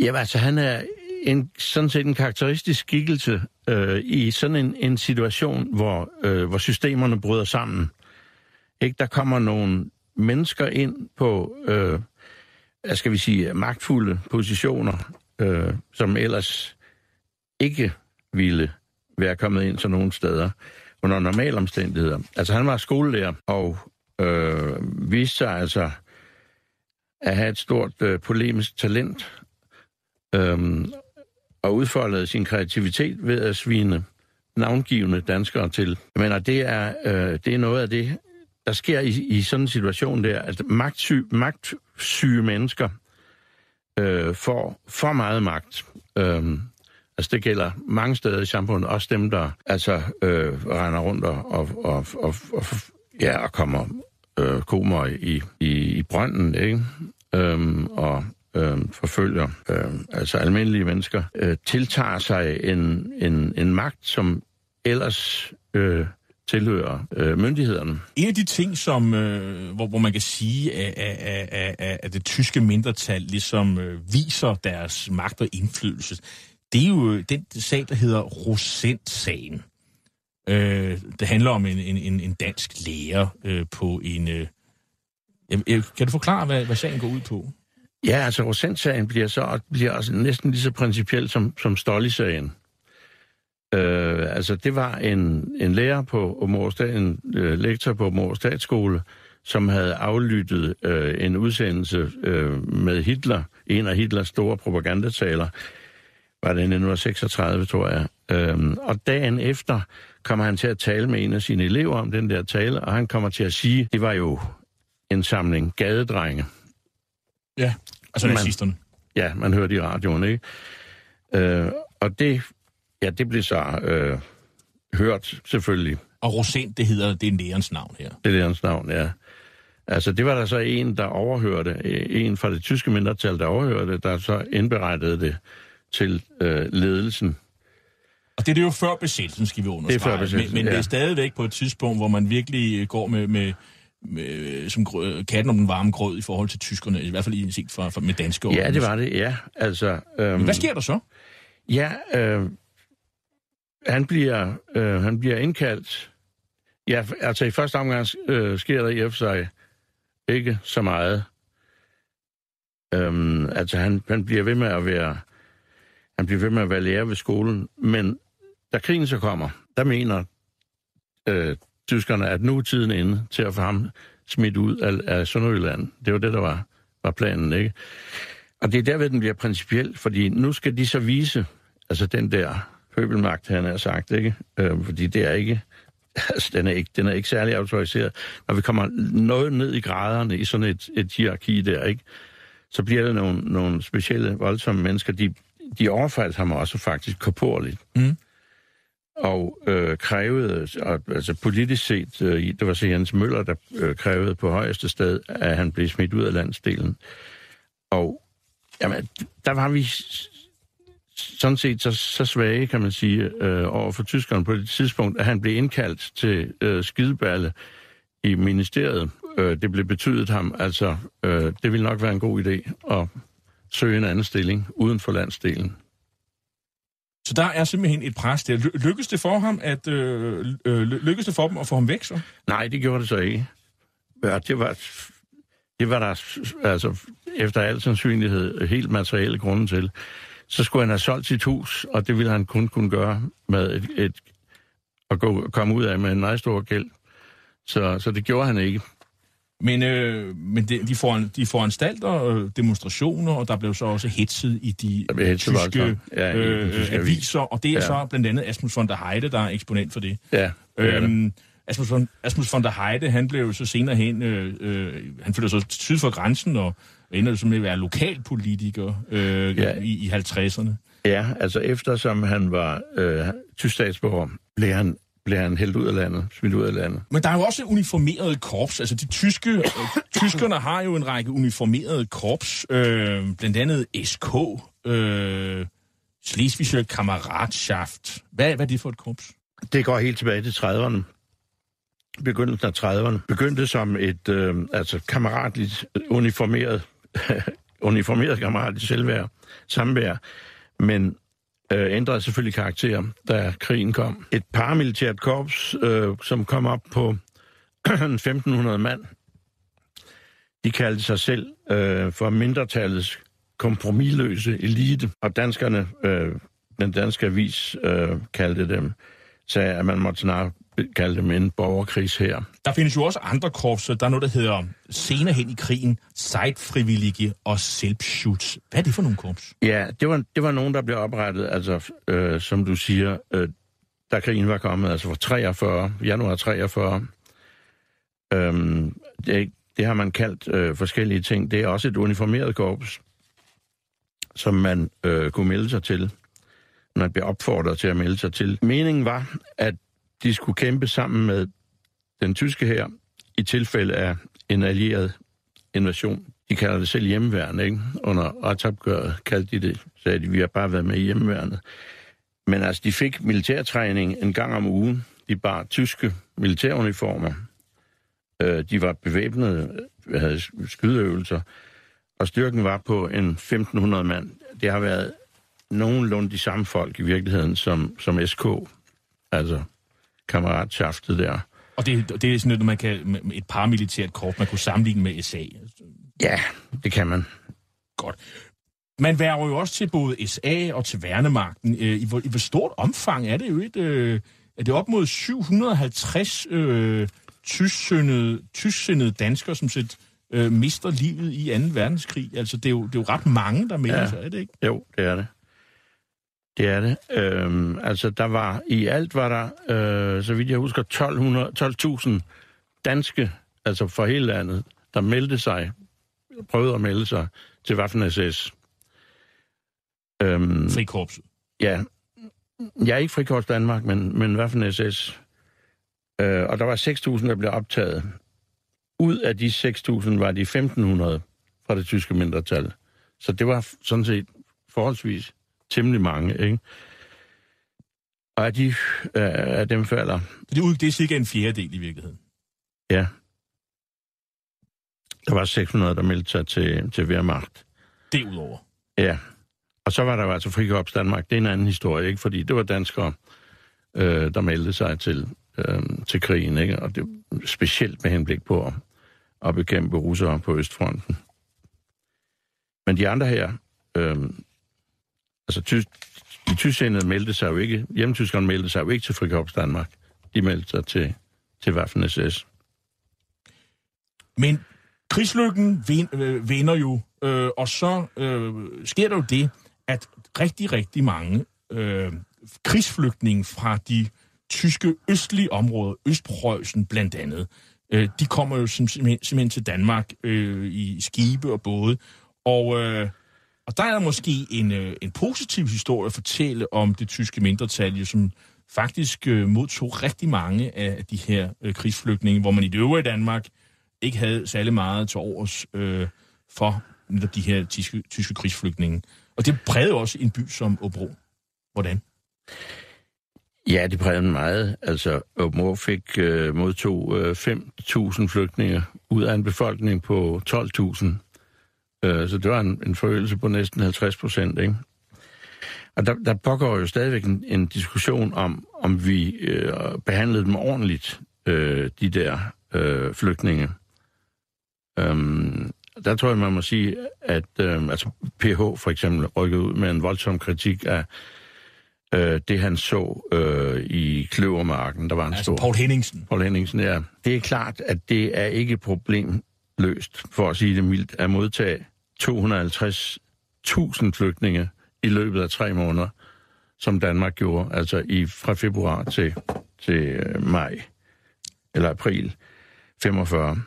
Ja, altså han er en, sådan set en karakteristisk skikkelse øh, i sådan en, en situation, hvor, øh, hvor systemerne bryder sammen. Ikke? Der kommer nogle mennesker ind på, øh, skal vi sige, magtfulde positioner, øh, som ellers ikke ville være kommet ind til nogen steder under normale omstændigheder. Altså han var skolelærer og øh, viste sig altså at have et stort øh, polemisk talent øh, og udfoldede sin kreativitet ved at svine navngivende danskere til. Men mener, det er, øh, det er noget af det, der sker i, i sådan en situation der, at magtsyge, magtsyge mennesker øh, får for meget magt. Øh, altså det gælder mange steder i samfundet, også dem, der altså øh, render rundt og, og, og, og, og, ja, og kommer øh, komer i, i, i brønden, ikke? Øhm, og øh, forfølger, øh, altså almindelige mennesker, øh, tiltager sig en, en, en magt, som ellers øh, tilhører øh, myndighederne. En af de ting, som, øh, hvor, hvor man kan sige, at, at, at, at, det tyske mindretal ligesom øh, viser deres magt og indflydelse, det er jo den sag, der hedder Rosent-sagen. Øh, det handler om en, en, en dansk lærer øh, på en... Øh, kan du forklare, hvad, hvad sagen går ud på? Ja, altså Rosent-sagen bliver så bliver også næsten lige så principiel som, som Stolly-sagen. Øh, altså, det var en, en lærer på Omorstad, en øh, lektor på Omor Statsskole, som havde aflyttet øh, en udsendelse øh, med Hitler, en af Hitlers store propagandataler, var det i 1936, tror jeg. Øhm, og dagen efter kommer han til at tale med en af sine elever om den der tale, og han kommer til at sige, det var jo en samling gadedrenge. Ja, altså nazisterne. Ja, man hørte i radioen, ikke? Øh, og det, ja, det blev så øh, hørt selvfølgelig. Og Rosent, det hedder, det er lærens navn her. Det er lærens navn, ja. Altså, det var der så en, der overhørte, en fra det tyske mindretal, der overhørte, der så indberettede det til øh, ledelsen. Og det er det jo før besættelsen, skal vi understrege. Det er før besættelsen, Men, men ja. det er stadigvæk på et tidspunkt, hvor man virkelig går med, med, med som grød, katten om den varme grød i forhold til tyskerne, i hvert fald i set fra, fra, med danske Ja, det var det, ja. Altså, øhm, Hvad sker der så? Ja, øh, han, bliver, øh, han bliver indkaldt. Ja, altså i første omgang øh, sker der i og for sig ikke så meget. Øhm, altså han, han bliver ved med at være han bliver ved med at være lærer ved skolen, men da krigen så kommer, der mener øh, tyskerne, at nu er tiden inde til at få ham smidt ud af, af Sønderjylland. Det var det, der var, var planen, ikke? Og det er derved, den bliver principiel, fordi nu skal de så vise, altså den der pøbelmagt, han har sagt, ikke? Øh, fordi det er ikke, altså den er ikke, den er ikke særlig autoriseret. Når vi kommer noget ned i graderne i sådan et, et hierarki der, ikke? Så bliver der nogle, nogle specielle, voldsomme mennesker, de, de overfaldt ham også faktisk korporligt. Mm. Og øh, krævede, og, altså politisk set, øh, det var så Jens Møller, der øh, krævede på højeste sted, at han blev smidt ud af landsdelen. Og jamen, der var vi sådan set så, så svage, kan man sige, øh, over for tyskerne på det tidspunkt, at han blev indkaldt til øh, skideballe i ministeriet. Øh, det blev betydet ham, altså, øh, det ville nok være en god idé at søge en anden stilling uden for landsdelen. Så der er simpelthen et pres der. Ly- Lykkes det for ham at øh, øh, ly- lykkes det for dem at få ham væk så? Nej, det gjorde det så ikke. Ja, det var, det var der altså, efter al sandsynlighed helt materielle grunde til. Så skulle han have solgt sit hus, og det ville han kun kunne gøre med et, et at gå, komme ud af med en meget stor gæld. Så, så det gjorde han ikke. Men, øh, men det, de, får, de får anstalter og demonstrationer, og der blev så også hetset i de tyske. Ja, øh, tyske avis. aviser, og det er Ja. så blandt andet Asmus von der Heide, der er eksponent for det. Ja, det. Øhm, Asmus, von, Asmus von der Heide, han blev så senere hen, øh, øh, han flyttede så syd for grænsen, og endte så med at være lokalpolitiker øh, Ja. i, i 50'erne. Ja, altså eftersom han var øh, tysk statsborger, blev han, blev han hældt ud af landet, smidt ud af landet. Men der er jo også uniformerede korps. Altså de tyske, øh, tyskerne har jo en række uniformerede korps, øh, blandt andet SK, øh, Slesvigsche Kameradschaft. Hvad, hvad er det for et korps? Det går helt tilbage til 30'erne. Begyndelsen af 30'erne. Begyndte som et øh, altså kammeratligt uniformeret, uniformeret i selvværd, samvær, men øh, ændrede selvfølgelig karakter, da krigen kom. Et paramilitært korps, øh, som kom op på 1500 mand. De kaldte sig selv øh, for mindretallets kompromilløse elite, og danskerne, øh, den danske avis øh, kaldte dem, sagde, at man måtte snart kalde dem en borgerkrigs her. Der findes jo også andre korps. Der er noget, der hedder senere hen i krigen, Zeitfrivillige og Selbstschutz. Hvad er det for nogle korps? Ja, det var, det var nogen, der blev oprettet, altså, øh, som du siger, øh, da krigen var kommet, altså for 43, januar 43. Øhm, det, det har man kaldt øh, forskellige ting. Det er også et uniformeret korps, som man øh, kunne melde sig til. Man blev opfordret til at melde sig til. Meningen var, at de skulle kæmpe sammen med den tyske her i tilfælde af en allieret invasion. De kalder det selv hjemmeværende, ikke? Under retsopgøret kaldte de det, sagde de, vi har bare været med i hjemmeværende. Men altså, de fik militærtræning en gang om ugen. De bar tyske militæruniformer. Øh, de var bevæbnede, øh, havde skydeøvelser, og styrken var på en 1500 mand. Det har været nogenlunde de samme folk i virkeligheden som, som SK, altså kammeratschaftet der. Og det, det er sådan noget, man kan, et paramilitært korps, man kunne sammenligne med SA. Ja, det kan man. Godt. Man værger jo også til både SA og til værnemagten. Øh, I hvor, i hvor stort omfang er det jo et... Øh, er det op mod 750 øh, tysksindede, tysksindede danskere, som set, øh, mister livet i 2. verdenskrig? Altså, det er jo, det er jo ret mange, der melder ja. sig, er det ikke? Jo, det er det. Det er det. Øhm, altså, der var, i alt var der, øh, så vidt jeg husker, 1200 12.000 danske, altså fra hele landet, der meldte sig, prøvede at melde sig til Waffen-SS. Øhm, Frikorpset. ja, jeg er ikke frikorps Danmark, men, men Waffen-SS. Øh, og der var 6.000, der blev optaget. Ud af de 6.000 var de 1.500 fra det tyske mindretal. Så det var sådan set forholdsvis temmelig mange, ikke? Og af, de, øh, af dem falder, Det er, det er cirka en fjerdedel i virkeligheden. ja, der var 600, der meldte sig til, til Wehrmacht. Derudover. Ja, og så var der jo altså Frikorps Danmark. Det er en anden historie, ikke? Fordi det var danskere, øh, der meldte sig til, øh, til krigen, ikke? Og det specielt med henblik på at, at bekæmpe russere på Østfronten. Men de andre her, øh, altså ty, de tysindede meldte sig jo ikke, hjemmetyskerne meldte sig jo ikke til Frikorps Danmark. De meldte sig til, til Waffen-SS. Men krigslykken vin, øh, vinder jo, øh, og så øh, sker der jo det, at rigtig, rigtig mange øh, krigsflygtninge fra de tyske østlige områder, Østpreussen blandt andet, øh, de kommer jo simpelthen, simpelthen til Danmark øh, i skibe og både. Og, øh, og der er der måske en, øh, en positiv historie at fortælle om det tyske mindretal, jo, som faktisk øh, modtog rigtig mange af de her øh, krigsflygtninge, hvor man i det øvrige Danmark ikke havde særlig meget til overs øh, for netop de her tyske, tyske krigsflygtninge. Og det prægede også en by som Åbro. Hvordan? Ja, det prægede meget. Altså, Åbro fik øh, modtog øh, 5.000 flygtninge ud af en befolkning på 12.000. Øh, så det var en, en forøgelse på næsten 50 procent, ikke? Og der, der pågår jo stadigvæk en, en diskussion om, om vi øh, behandlede dem ordentligt, øh, de der øh, flygtninge. Øhm, der tror jeg, man må sige, at øh, altså PH for eksempel rykkede ud med en voldsom kritik af øh, det, han så øh, i Kløvermarken. Der var en Altså stor... Paul Henningsen. Paul Henningsen, ja. Det er klart, at det er ikke løst, for at sige det mildt, at modtage 250.000 flygtninge i løbet af tre måneder, som Danmark gjorde, altså i, fra februar til, til øh, maj, eller april 45.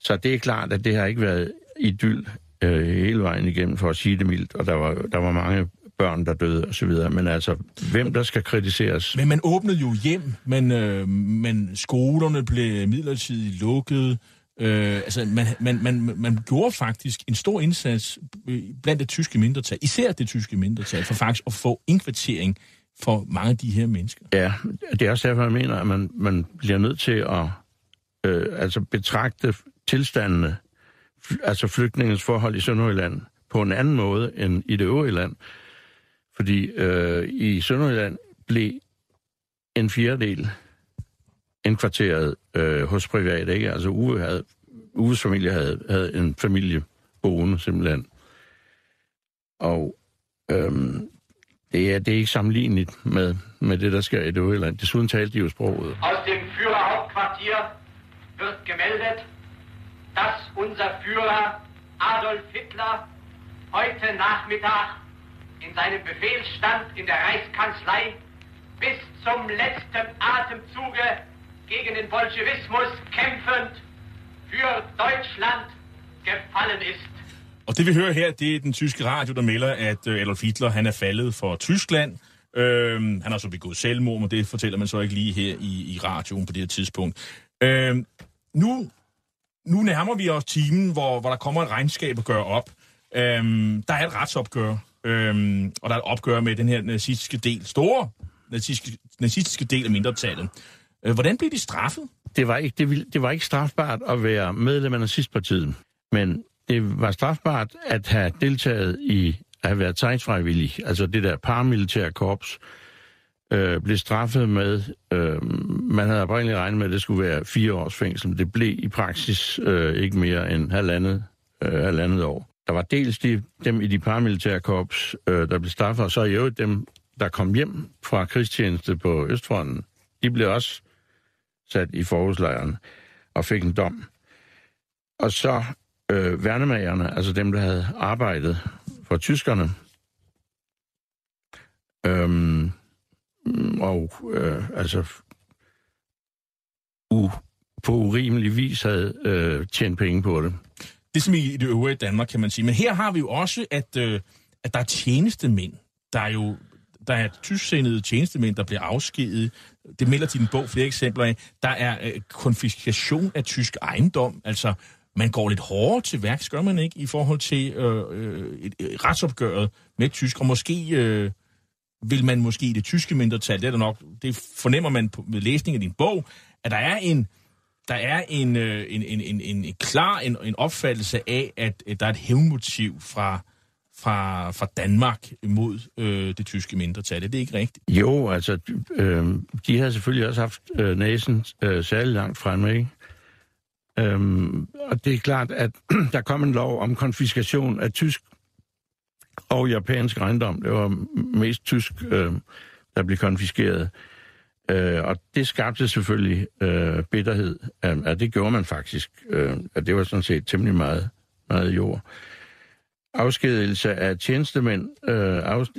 Så det er klart, at det har ikke været idyll øh, hele vejen igennem, for at sige det mildt, og der var, der var mange børn, der døde og så videre. men altså, hvem der skal kritiseres? Men man åbnede jo hjem, men, øh, men skolerne blev midlertidigt lukket. Øh, altså, man, man, man, man gjorde faktisk en stor indsats blandt det tyske mindretal, især det tyske mindretal, for faktisk at få indkvartering for mange af de her mennesker. Ja, det er også derfor, jeg mener, at man, man bliver nødt til at øh, altså betragte tilstandene, altså flygtningens forhold i Sønderjylland, på en anden måde end i det øvrige land. Fordi øh, i Sønderjylland blev en fjerdedel indkvarteret øh, hos private, ikke? Altså Uwe havde, Uves familie havde, havde en familie boende simpelthen. Og øhm, det, er, det er ikke sammenligneligt med, med det, der sker i det øvrige land. Desuden talte de jo sproget. Aus dem Führerhauptquartier wird gemeldet, dass unser Führer Adolf Hitler heute Nachmittag in seinem Befehlstand in der Reichskanzlei bis zum letzten Atemzuge gegen den Bolschewismus kämpfend für Deutschland gefallen ist. Og det vi hører her, det er den tyske radio, der melder, at øh, Adolf Hitler han er faldet for Tyskland. Øhm, han har så begået selvmord, men det fortæller man så ikke lige her i, i radioen på det her tidspunkt. Øhm, nu, nu nærmer vi os timen, hvor, hvor der kommer et regnskab at gøre op. Øhm, der er et retsopgør, øhm, og der er et opgør med den her nazistiske del, store nazistiske, nazistiske del af mindretallet. Øh, hvordan blev de straffet? Det var, ikke, det, ville- det var ikke strafbart at være medlem af nazistpartiet, men det var strafbart at have deltaget i at have været tegnsfrivillig, altså det der paramilitære korps, øh, blev straffet med, øh, man havde oprindeligt regnet med, at det skulle være fire års fængsel, men det blev i praksis øh, ikke mere end halvandet, øh, halvandet år. Der var dels de, dem i de paramilitære korps, øh, der blev straffet, og så i øvrigt dem, der kom hjem fra krigstjeneste på Østfronten, de blev også sat i forhuslejren og fik en dom. Og så øh, værnemagerne, altså dem, der havde arbejdet for tyskerne, øhm, og øh, altså u, på urimelig vis havde øh, tjent penge på det. Det er som i det øvrige Danmark, kan man sige. Men her har vi jo også, at, øh, at der er tjenestemænd. Der er jo der er tysksindede tjenestemænd, der bliver afskediget. Det melder din bog flere eksempler af. Der er øh, konfiskation af tysk ejendom. Altså, man går lidt hårdere til værks, gør man ikke, i forhold til øh, øh, et, et retsopgøret med tysk. Og måske øh, vil man måske i det tyske mindretal, det er der nok, det fornemmer man på, ved læsning af din bog, at der er en, der er en, øh, en, en, en, en, klar en, en opfattelse af, at, at der er et hævnmotiv fra, fra, fra Danmark mod øh, det tyske mindretal. Er det ikke rigtigt? Jo, altså, øh, de havde selvfølgelig også haft øh, næsen øh, særlig langt fremme, ikke? Øhm, og det er klart, at der kom en lov om konfiskation af tysk og japansk ejendom. Det var mest tysk, øh, der blev konfiskeret. Øh, og det skabte selvfølgelig øh, bitterhed. Øh, ja, det gjorde man faktisk. Øh, og det var sådan set temmelig meget, meget jord. Afskedelse af tjenestemænd. Øh, afs...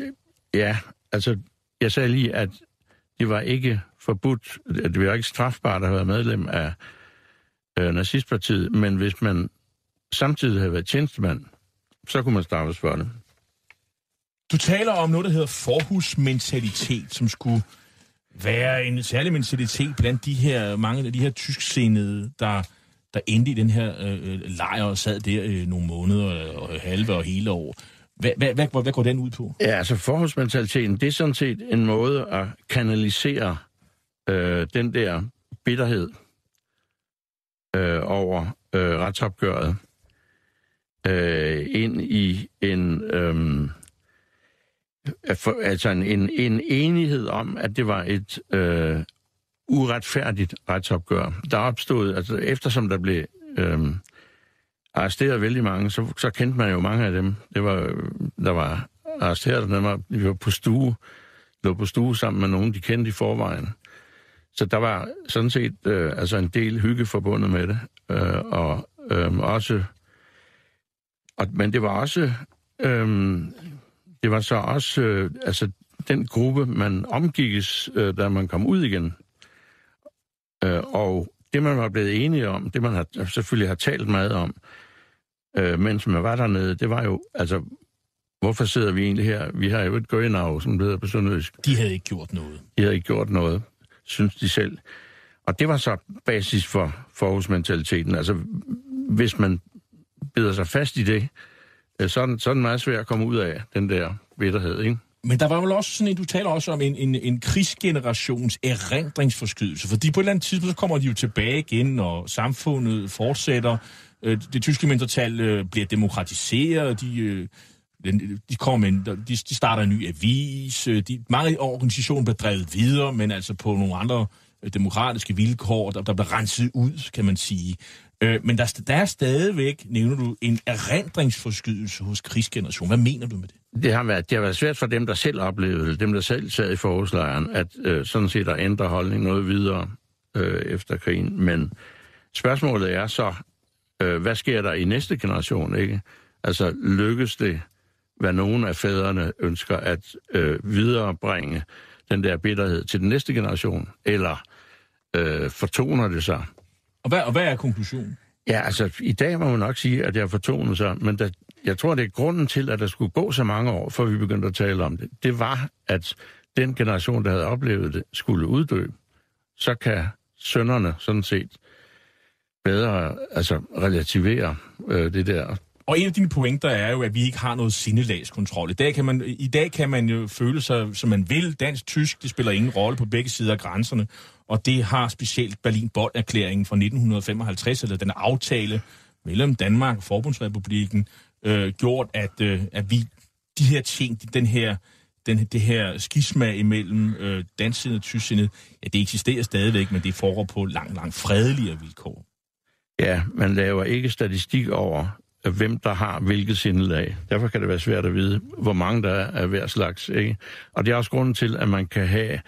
Ja, altså, jeg sagde lige, at det var ikke forbudt, at det var ikke strafbart at være medlem af øh, nazistpartiet, men hvis man samtidig havde været tjenestemand, så kunne man straffes for det. Du taler om noget, der hedder forhusmentalitet, som skulle være en særlig mentalitet blandt de her, mange af de her tysksindede, der, der endte i den her øh, øh, lejr og sad der øh, nogle måneder, og halve og hele år. Hvad, hvad, hvad, hvad går den ud på? Ja, altså forholdsmentaliteten, det er sådan set en måde at kanalisere øh, den der bitterhed øh, over øh, retsopgøret øh, ind i en... Øh, for, altså en, en, en enighed om, at det var et øh, uretfærdigt retsopgør. Der opstod, altså eftersom der blev øh, arresteret vældig mange, så, så kendte man jo mange af dem. Det var, der var arresteret, der var, de var på stue, lå på stue sammen med nogen, de kendte i forvejen. Så der var sådan set øh, altså en del hygge forbundet med det, øh, og øh, også, og, men det var også øh, det var så også øh, altså, den gruppe, man omgikkes, øh, da man kom ud igen. Øh, og det, man var blevet enige om, det man har, selvfølgelig har talt meget om, øh, mens man var dernede, det var jo, altså, hvorfor sidder vi egentlig her? Vi har jo et gøjnav, som det hedder på Sønderjysk. De havde ikke gjort noget. De havde ikke gjort noget, synes de selv. Og det var så basis for forhusmentaliteten. Altså, hvis man bider sig fast i det, øh, så er, den, så er den meget svær at komme ud af, den der bitterhed, ikke? Men der var jo også sådan en, du taler også om en, en, en krigsgenerations erindringsforskydelse, fordi på et eller andet tidspunkt, så kommer de jo tilbage igen, og samfundet fortsætter. Øh, det tyske mindretal øh, bliver demokratiseret, de, øh, den- de, kommer ind, de, de starter en ny avis, de, mange organisationer bliver drevet videre, men altså på nogle andre demokratiske vilkår, der, der bliver renset ud, kan man sige. Øh, Men der, der er stadigvæk, nævner du, en erindringsforskydelse hos krigsgenerationen. Hvad mener du med det? Det har, været, det har været svært for dem, der selv oplevede det, dem, der selv sad i forårslejren, at øh, sådan set at ændre holdning noget videre øh, efter krigen. Men spørgsmålet er så, øh, hvad sker der i næste generation, ikke? Altså, lykkes det, hvad nogen af fædrene ønsker at øh, viderebringe den der bitterhed til den næste generation, eller øh, fortoner det sig? Og hvad, og hvad er konklusionen? Ja, altså i dag må man nok sige, at har fortonet sig, men der, jeg tror, det er grunden til, at der skulle gå så mange år, før vi begyndte at tale om det. Det var, at den generation, der havde oplevet det, skulle uddø. Så kan sønnerne sådan set bedre altså, relativere øh, det der. Og en af dine pointer er jo, at vi ikke har noget sindelagskontrol. I dag kan man, i dag kan man jo føle sig, som man vil. Dansk-tysk, det spiller ingen rolle på begge sider af grænserne. Og det har specielt Berlin-Bold-erklæringen fra 1955, eller den aftale mellem Danmark og Forbundsrepublikken, øh, gjort, at, øh, at vi, de her ting, den her, den, det her skisma imellem øh, dansksindet og tysksindet, ja, det eksisterer stadigvæk, men det foregår på langt, langt fredeligere vilkår. Ja, man laver ikke statistik over, hvem der har hvilket sindelag. Derfor kan det være svært at vide, hvor mange der er af hver slags. Ikke? Og det er også grunden til, at man kan have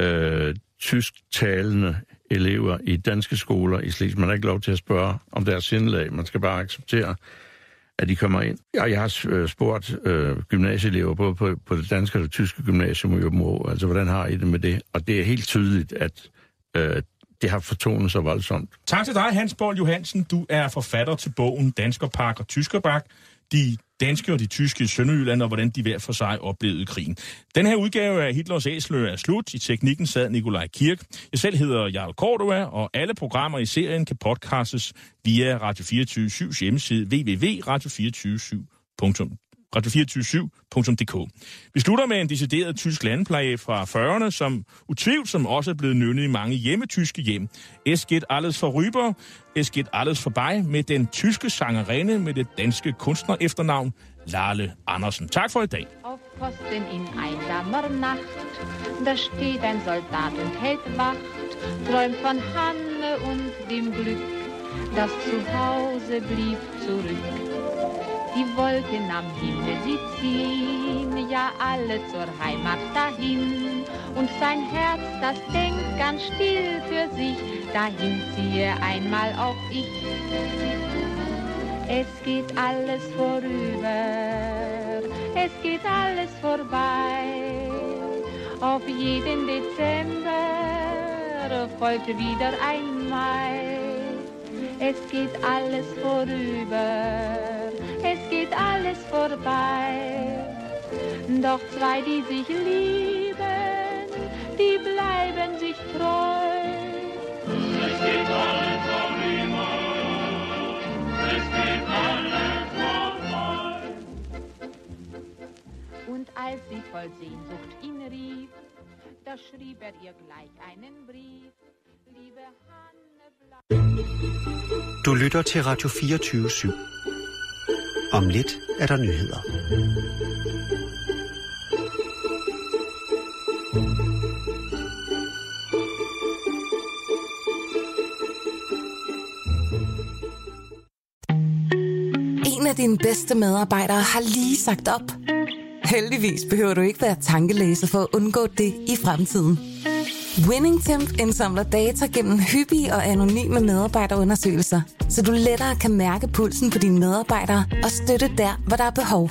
øh, tysktalende elever i danske skoler i Slesvig. Man har ikke lov til at spørge om deres sindelag. Man skal bare acceptere, at de kommer ind. Jeg, jeg har øh, spurgt øh, gymnasieelever, både på, på det danske og det tyske gymnasium i Åbenrå, altså hvordan har I det med det? Og det er helt tydeligt, at øh, det har fortonet sig voldsomt. Tak til dig, Hans Borg Johansen. Du er forfatter til bogen Danskerpark og Tyskerpark. De danske og de tyske i Sønderjylland, og hvordan de hver for sig oplevede krigen. Den her udgave af Hitlers Æsler er slut. I teknikken sad Nikolaj Kirk. Jeg selv hedder Jarl Cordova, og alle programmer i serien kan podcastes via Radio 24 hjemmeside www.radio247.dk radio247.dk. Vi slutter med en decideret tysk landpleje fra 40'erne, som utvivlsomt også er blevet nynnet i mange hjemmetyske hjem. Es geht alles vorüber, es geht alles vorbei med den tyske sangerinde med det danske kunstner efternavn Lale Andersen. Tak for i dag. Auf Posten in einsamer Nacht, da steht ein Soldat und hält Wacht, träumt von Hanne und dem Glück, das zu Hause blieb zurück. Die Wolken am Himmel, sie ziehen ja alle zur Heimat dahin. Und sein Herz, das denkt ganz still für sich, dahin ziehe einmal auch ich. Es geht alles vorüber, es geht alles vorbei. Auf jeden Dezember folgt wieder ein Mai. Es geht alles vorüber, es geht alles vorbei. Doch zwei, die sich lieben, die bleiben sich treu. Es geht alles vorüber, es geht alles vorbei. Und als sie voll Sehnsucht ihn rief, da schrieb er ihr gleich einen Brief. Liebe Hanne Blau. Du lytter til Radio 24 /7. Om lidt er der nyheder. En af dine bedste medarbejdere har lige sagt op. Heldigvis behøver du ikke være tankelæser for at undgå det i fremtiden. WinningTemp indsamler data gennem hyppige og anonyme medarbejderundersøgelser, så du lettere kan mærke pulsen på dine medarbejdere og støtte der, hvor der er behov.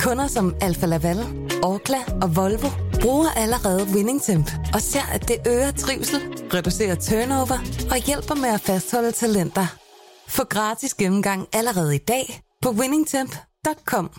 Kunder som Alfa Laval, Orkla og Volvo bruger allerede WinningTemp og ser, at det øger trivsel, reducerer turnover og hjælper med at fastholde talenter. Få gratis gennemgang allerede i dag på winningtemp.com.